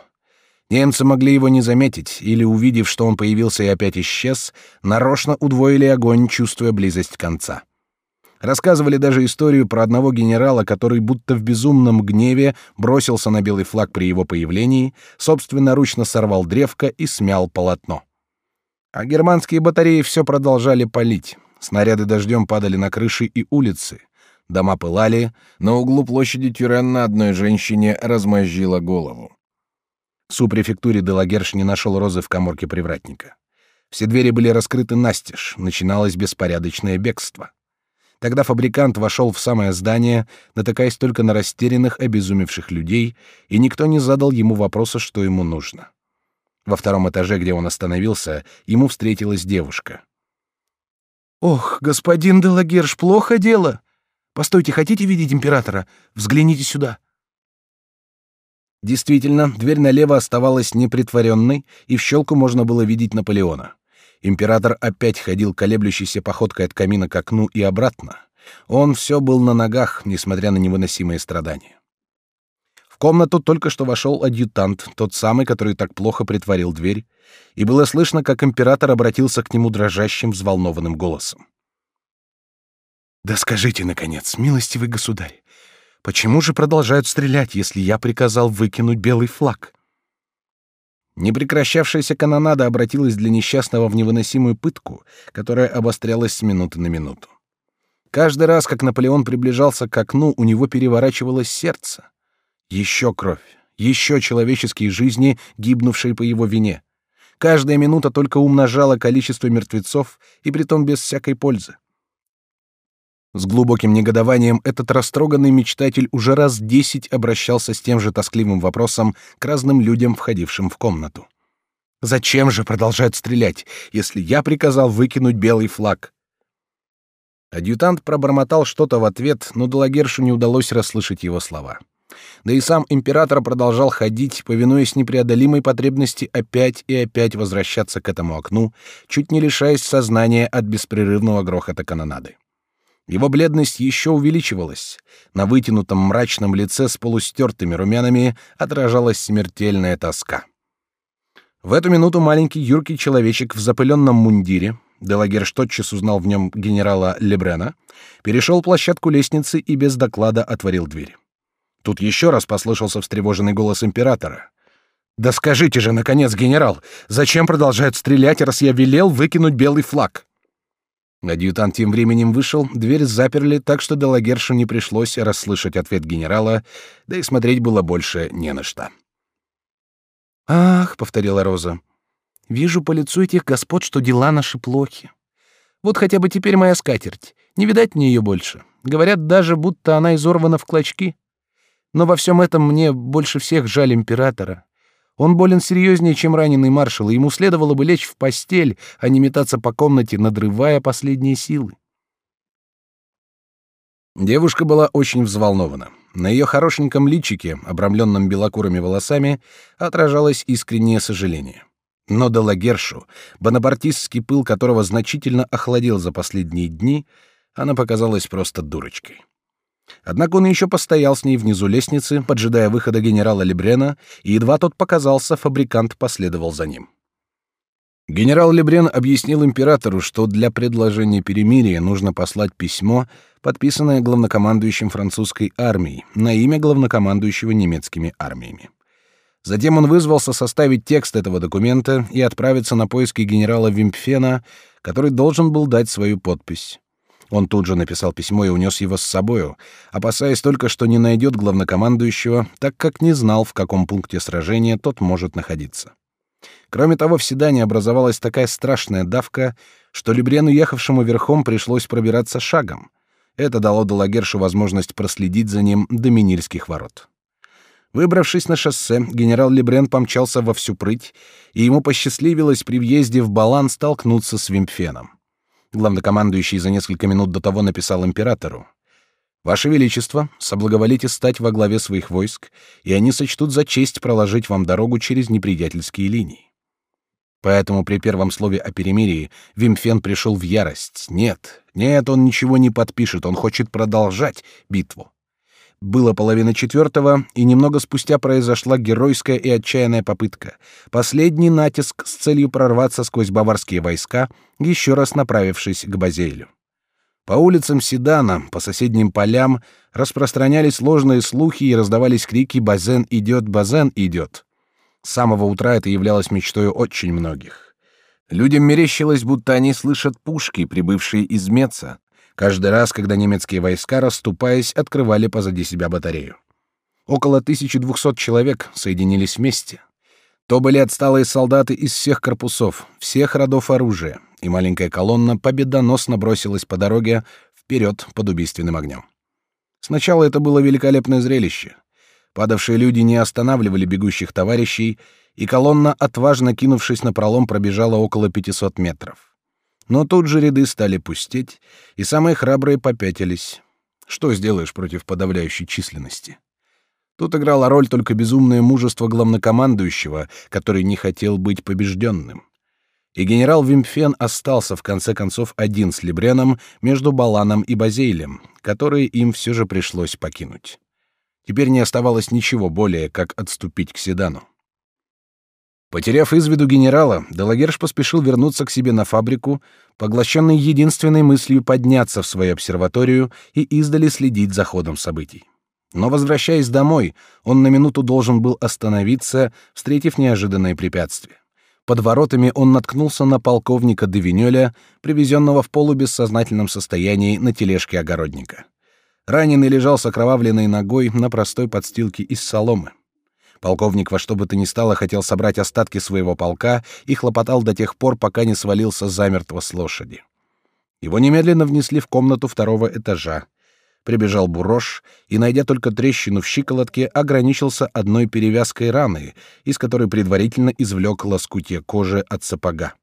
Немцы могли его не заметить, или, увидев, что он появился и опять исчез, нарочно удвоили огонь, чувствуя близость конца. Рассказывали даже историю про одного генерала, который будто в безумном гневе бросился на белый флаг при его появлении, собственноручно сорвал древко и смял полотно. А германские батареи все продолжали палить. Снаряды дождем падали на крыши и улицы. Дома пылали, на углу площади Тюренна одной женщине размозжила голову. Супрефектуре Делагерш не нашел розы в каморке привратника. Все двери были раскрыты настежь, начиналось беспорядочное бегство. Тогда фабрикант вошел в самое здание, натыкаясь только на растерянных, обезумевших людей, и никто не задал ему вопроса, что ему нужно. Во втором этаже, где он остановился, ему встретилась девушка. «Ох, господин Делагерш, плохо дело! Постойте, хотите видеть императора? Взгляните сюда!» Действительно, дверь налево оставалась непритворенной, и в щелку можно было видеть Наполеона. Император опять ходил колеблющейся походкой от камина к окну и обратно. Он все был на ногах, несмотря на невыносимые страдания. В комнату только что вошел адъютант, тот самый, который так плохо притворил дверь, и было слышно, как император обратился к нему дрожащим, взволнованным голосом. «Да скажите, наконец, милостивый государь, почему же продолжают стрелять, если я приказал выкинуть белый флаг?» Непрекращавшаяся канонада обратилась для несчастного в невыносимую пытку, которая обострялась с минуты на минуту. Каждый раз, как Наполеон приближался к окну, у него переворачивалось сердце. Еще кровь, еще человеческие жизни, гибнувшие по его вине. Каждая минута только умножала количество мертвецов, и притом без всякой пользы. С глубоким негодованием этот растроганный мечтатель уже раз десять обращался с тем же тоскливым вопросом к разным людям, входившим в комнату. «Зачем же продолжать стрелять, если я приказал выкинуть белый флаг?» Адъютант пробормотал что-то в ответ, но Далагершу не удалось расслышать его слова. Да и сам император продолжал ходить, повинуясь непреодолимой потребности опять и опять возвращаться к этому окну, чуть не лишаясь сознания от беспрерывного грохота канонады. Его бледность еще увеличивалась. На вытянутом мрачном лице с полустертыми румянами отражалась смертельная тоска. В эту минуту маленький юркий человечек в запыленном мундире, Делагерш тотчас узнал в нем генерала Лебрена, перешел площадку лестницы и без доклада отворил дверь. Тут еще раз послышался встревоженный голос императора. «Да скажите же, наконец, генерал, зачем продолжают стрелять, раз я велел выкинуть белый флаг?» Адъютант тем временем вышел, дверь заперли, так что Делагершу не пришлось расслышать ответ генерала, да и смотреть было больше не на что. «Ах», — повторила Роза, — Вижу по лицу этих господ, что дела наши плохи. Вот хотя бы теперь моя скатерть. Не видать мне ее больше. Говорят даже, будто она изорвана в клочки. Но во всем этом мне больше всех жаль императора. Он болен серьезнее, чем раненый маршал, и ему следовало бы лечь в постель, а не метаться по комнате, надрывая последние силы. Девушка была очень взволнована. На ее хорошеньком личике, обрамленном белокурыми волосами, отражалось искреннее сожаление. Но Делагершу, бонапартистский пыл которого значительно охладил за последние дни, она показалась просто дурочкой. Однако он еще постоял с ней внизу лестницы, поджидая выхода генерала Лебрена, и едва тот показался, фабрикант последовал за ним. Генерал Лебрен объяснил императору, что для предложения перемирия нужно послать письмо, подписанное главнокомандующим французской армией на имя главнокомандующего немецкими армиями. Затем он вызвался составить текст этого документа и отправиться на поиски генерала Вимпфена, который должен был дать свою подпись. Он тут же написал письмо и унес его с собою, опасаясь только, что не найдет главнокомандующего, так как не знал, в каком пункте сражения тот может находиться. Кроме того, в Седане образовалась такая страшная давка, что Любрену, ехавшему верхом, пришлось пробираться шагом. Это дало Далагершу возможность проследить за ним до Минильских ворот. Выбравшись на шоссе, генерал Лебрен помчался во всю прыть, и ему посчастливилось при въезде в Балан столкнуться с Вимпфеном. Главнокомандующий за несколько минут до того написал императору: Ваше величество, соблаговолите стать во главе своих войск, и они сочтут за честь проложить вам дорогу через неприятельские линии. Поэтому при первом слове о перемирии Вимфен пришел в ярость. Нет, нет, он ничего не подпишет, он хочет продолжать битву. Было половина четвертого, и немного спустя произошла геройская и отчаянная попытка. Последний натиск с целью прорваться сквозь баварские войска, еще раз направившись к Базелю. По улицам Седана, по соседним полям распространялись ложные слухи и раздавались крики «Базен идет, Базен идет». С самого утра это являлось мечтой очень многих. Людям мерещилось, будто они слышат пушки, прибывшие из Меца, каждый раз, когда немецкие войска, расступаясь, открывали позади себя батарею. Около 1200 человек соединились вместе. То были отсталые солдаты из всех корпусов, всех родов оружия, и маленькая колонна победоносно бросилась по дороге вперед под убийственным огнем. Сначала это было великолепное зрелище. Падавшие люди не останавливали бегущих товарищей, и колонна, отважно кинувшись на пролом, пробежала около 500 метров. Но тут же ряды стали пустеть, и самые храбрые попятились. Что сделаешь против подавляющей численности? Тут играло роль только безумное мужество главнокомандующего, который не хотел быть побежденным. И генерал Вимфен остался в конце концов один с Лебреном между Баланом и Базейлем, которые им все же пришлось покинуть. Теперь не оставалось ничего более, как отступить к Седану. Потеряв из виду генерала, Делагерш поспешил вернуться к себе на фабрику, поглощенный единственной мыслью подняться в свою обсерваторию и издали следить за ходом событий. Но, возвращаясь домой, он на минуту должен был остановиться, встретив неожиданное препятствие. Под воротами он наткнулся на полковника Девинёля, привезенного в полубессознательном состоянии на тележке огородника. Раненый лежал с окровавленной ногой на простой подстилке из соломы. Полковник во что бы то ни стало хотел собрать остатки своего полка и хлопотал до тех пор, пока не свалился замертво с лошади. Его немедленно внесли в комнату второго этажа. Прибежал Бурош и, найдя только трещину в щиколотке, ограничился одной перевязкой раны, из которой предварительно извлек лоскутье кожи от сапога.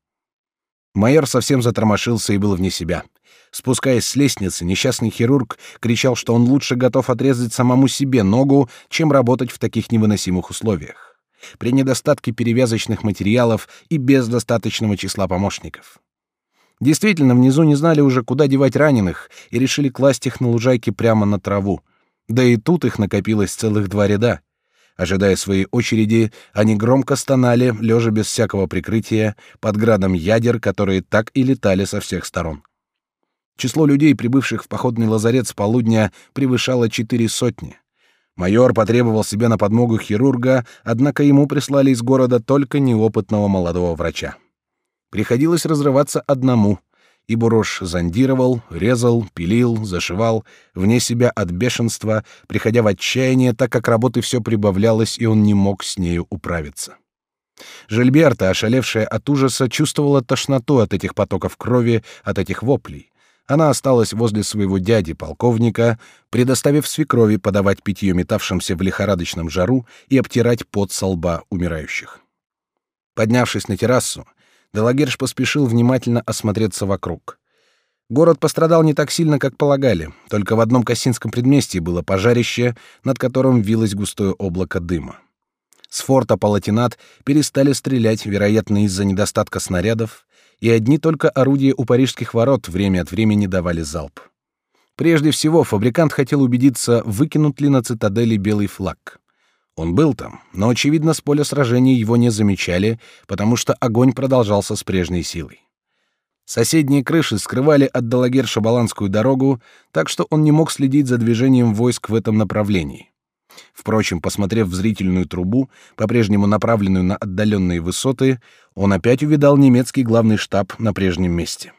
Майор совсем затормошился и был вне себя. Спускаясь с лестницы, несчастный хирург кричал, что он лучше готов отрезать самому себе ногу, чем работать в таких невыносимых условиях. При недостатке перевязочных материалов и без достаточного числа помощников. Действительно, внизу не знали уже, куда девать раненых, и решили класть их на лужайке прямо на траву. Да и тут их накопилось целых два ряда. Ожидая своей очереди, они громко стонали, лежа без всякого прикрытия, под градом ядер, которые так и летали со всех сторон. Число людей, прибывших в походный лазарет с полудня, превышало четыре сотни. Майор потребовал себе на подмогу хирурга, однако ему прислали из города только неопытного молодого врача. Приходилось разрываться одному, и Бурош зондировал, резал, пилил, зашивал, вне себя от бешенства, приходя в отчаяние, так как работы все прибавлялось, и он не мог с нею управиться. Жильберта, ошалевшая от ужаса, чувствовала тошноту от этих потоков крови, от этих воплей. Она осталась возле своего дяди, полковника, предоставив свекрови подавать питье метавшимся в лихорадочном жару и обтирать пот со лба умирающих. Поднявшись на террасу, Делагерш поспешил внимательно осмотреться вокруг. Город пострадал не так сильно, как полагали. Только в одном Кассинском предместье было пожарище, над которым вилось густое облако дыма. С форта Палатинат перестали стрелять, вероятно, из-за недостатка снарядов, и одни только орудия у парижских ворот время от времени давали залп. Прежде всего, фабрикант хотел убедиться, выкинут ли на цитадели белый флаг. Он был там, но, очевидно, с поля сражений его не замечали, потому что огонь продолжался с прежней силой. Соседние крыши скрывали от Далагерша Баланскую дорогу, так что он не мог следить за движением войск в этом направлении. Впрочем, посмотрев в зрительную трубу, по-прежнему направленную на отдаленные высоты, он опять увидал немецкий главный штаб на прежнем месте.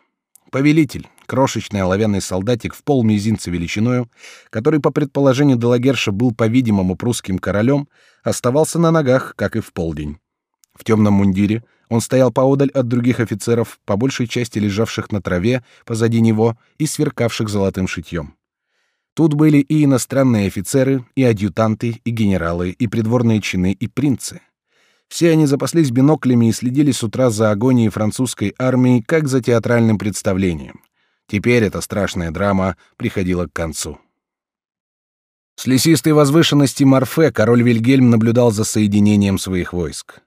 Повелитель, крошечный оловянный солдатик в полмизинца величиною, который, по предположению Делагерша, был, по-видимому, прусским королем, оставался на ногах, как и в полдень. В темном мундире он стоял поодаль от других офицеров, по большей части лежавших на траве позади него и сверкавших золотым шитьем. Тут были и иностранные офицеры, и адъютанты, и генералы, и придворные чины, и принцы. Все они запаслись биноклями и следили с утра за агонией французской армии, как за театральным представлением. Теперь эта страшная драма приходила к концу. С лесистой возвышенности Марфе король Вильгельм наблюдал за соединением своих войск.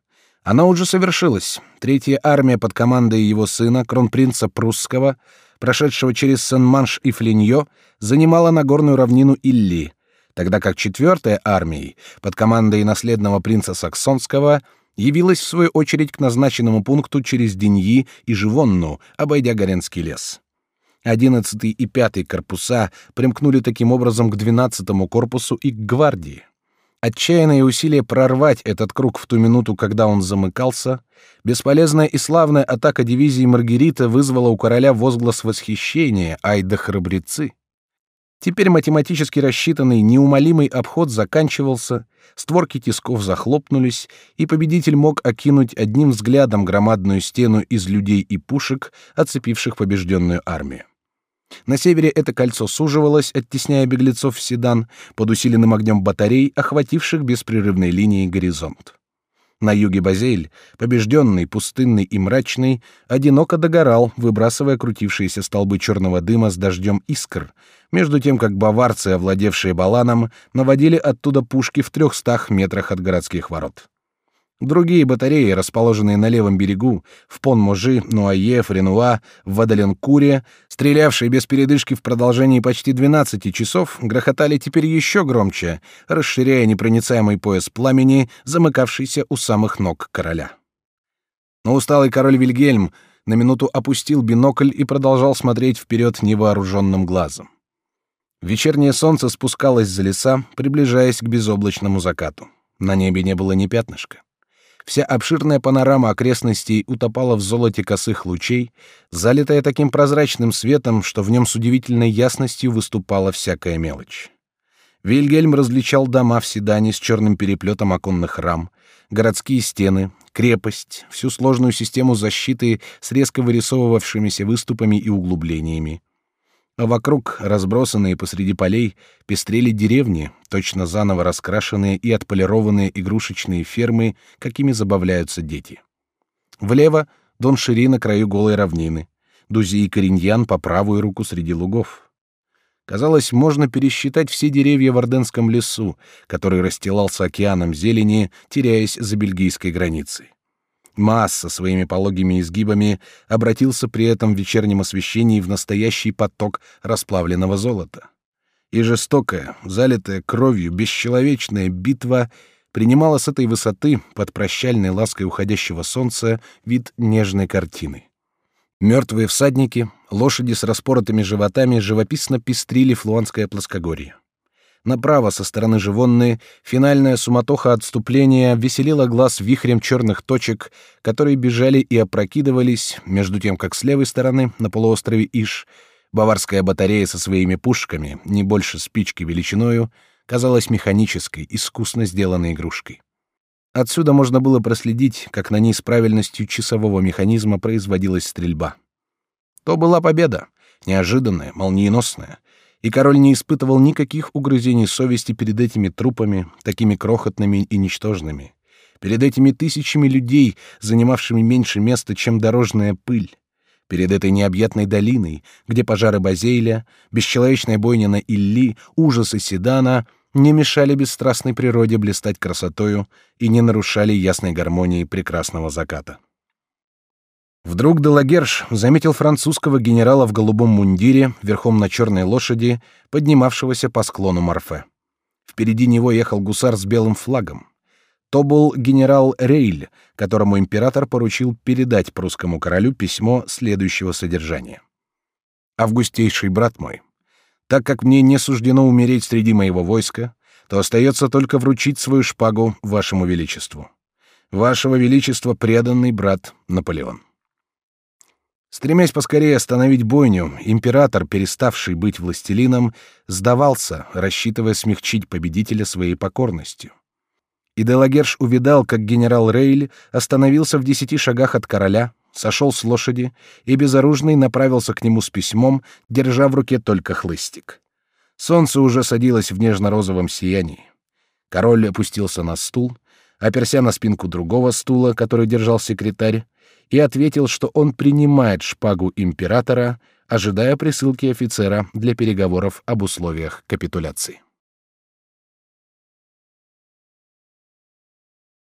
Оно уже совершилось. Третья армия под командой его сына, кронпринца прусского, прошедшего через Сен-Манш и Флиньо, занимала Нагорную равнину Илли, тогда как четвертая армия под командой наследного принца Саксонского явилась в свою очередь к назначенному пункту через Деньи и Живонну, обойдя Горенский лес. Одиннадцатый и пятый корпуса примкнули таким образом к двенадцатому корпусу и к гвардии. Отчаянные усилия прорвать этот круг в ту минуту, когда он замыкался, бесполезная и славная атака дивизии Маргарита вызвала у короля возглас восхищения, ай да храбрецы. Теперь математически рассчитанный неумолимый обход заканчивался, створки тисков захлопнулись, и победитель мог окинуть одним взглядом громадную стену из людей и пушек, оцепивших побежденную армию. На севере это кольцо суживалось, оттесняя беглецов в Седан, под усиленным огнем батарей, охвативших беспрерывной линией горизонт. На юге Базель, побежденный, пустынный и мрачный, одиноко догорал, выбрасывая крутившиеся столбы черного дыма с дождем искр, между тем как баварцы, овладевшие Баланом, наводили оттуда пушки в трехстах метрах от городских ворот. Другие батареи, расположенные на левом берегу, в Пон-Можи, Нуае, Френуа, в Вадаленкуре, стрелявшие без передышки в продолжении почти 12 часов, грохотали теперь еще громче, расширяя непроницаемый пояс пламени, замыкавшийся у самых ног короля. Но усталый король Вильгельм на минуту опустил бинокль и продолжал смотреть вперед невооруженным глазом. Вечернее солнце спускалось за леса, приближаясь к безоблачному закату. На небе не было ни пятнышка. Вся обширная панорама окрестностей утопала в золоте косых лучей, залитая таким прозрачным светом, что в нем с удивительной ясностью выступала всякая мелочь. Вильгельм различал дома в Седане с черным переплетом оконных рам, городские стены, крепость, всю сложную систему защиты с резко вырисовывавшимися выступами и углублениями, а вокруг, разбросанные посреди полей, пестрели деревни, точно заново раскрашенные и отполированные игрушечные фермы, какими забавляются дети. Влево — Дон Шири на краю голой равнины, Дузи и Кориньян по правую руку среди лугов. Казалось, можно пересчитать все деревья в Орденском лесу, который расстилался океаном зелени, теряясь за бельгийской границей. Масс со своими пологими изгибами обратился при этом в вечернем освещении в настоящий поток расплавленного золота. И жестокая, залитая кровью, бесчеловечная битва принимала с этой высоты, под прощальной лаской уходящего солнца, вид нежной картины. Мертвые всадники, лошади с распоротыми животами живописно пестрили флуанское плоскогорье. Направо со стороны Живонны финальная суматоха отступления веселила глаз вихрем черных точек, которые бежали и опрокидывались, между тем как с левой стороны, на полуострове Иш, баварская батарея со своими пушками, не больше спички величиною, казалась механической, искусно сделанной игрушкой. Отсюда можно было проследить, как на ней с правильностью часового механизма производилась стрельба. То была победа, неожиданная, молниеносная — и король не испытывал никаких угрызений совести перед этими трупами, такими крохотными и ничтожными, перед этими тысячами людей, занимавшими меньше места, чем дорожная пыль, перед этой необъятной долиной, где пожары Базейля, бесчеловечная бойня на Илли, ужасы Седана не мешали бесстрастной природе блистать красотою и не нарушали ясной гармонии прекрасного заката. Вдруг Делагерш заметил французского генерала в голубом мундире, верхом на черной лошади, поднимавшегося по склону Марфе. Впереди него ехал гусар с белым флагом. То был генерал Рейль, которому император поручил передать прусскому королю письмо следующего содержания. «Августейший брат мой, так как мне не суждено умереть среди моего войска, то остается только вручить свою шпагу вашему величеству. Вашего величества преданный брат Наполеон». Стремясь поскорее остановить бойню, император, переставший быть властелином, сдавался, рассчитывая смягчить победителя своей покорностью. И Делагерш увидал, как генерал Рейль остановился в десяти шагах от короля, сошел с лошади и безоружный направился к нему с письмом, держа в руке только хлыстик. Солнце уже садилось в нежно-розовом сиянии. Король опустился на стул, оперся на спинку другого стула, который держал секретарь, и ответил, что он принимает шпагу императора, ожидая присылки офицера для переговоров об условиях капитуляции.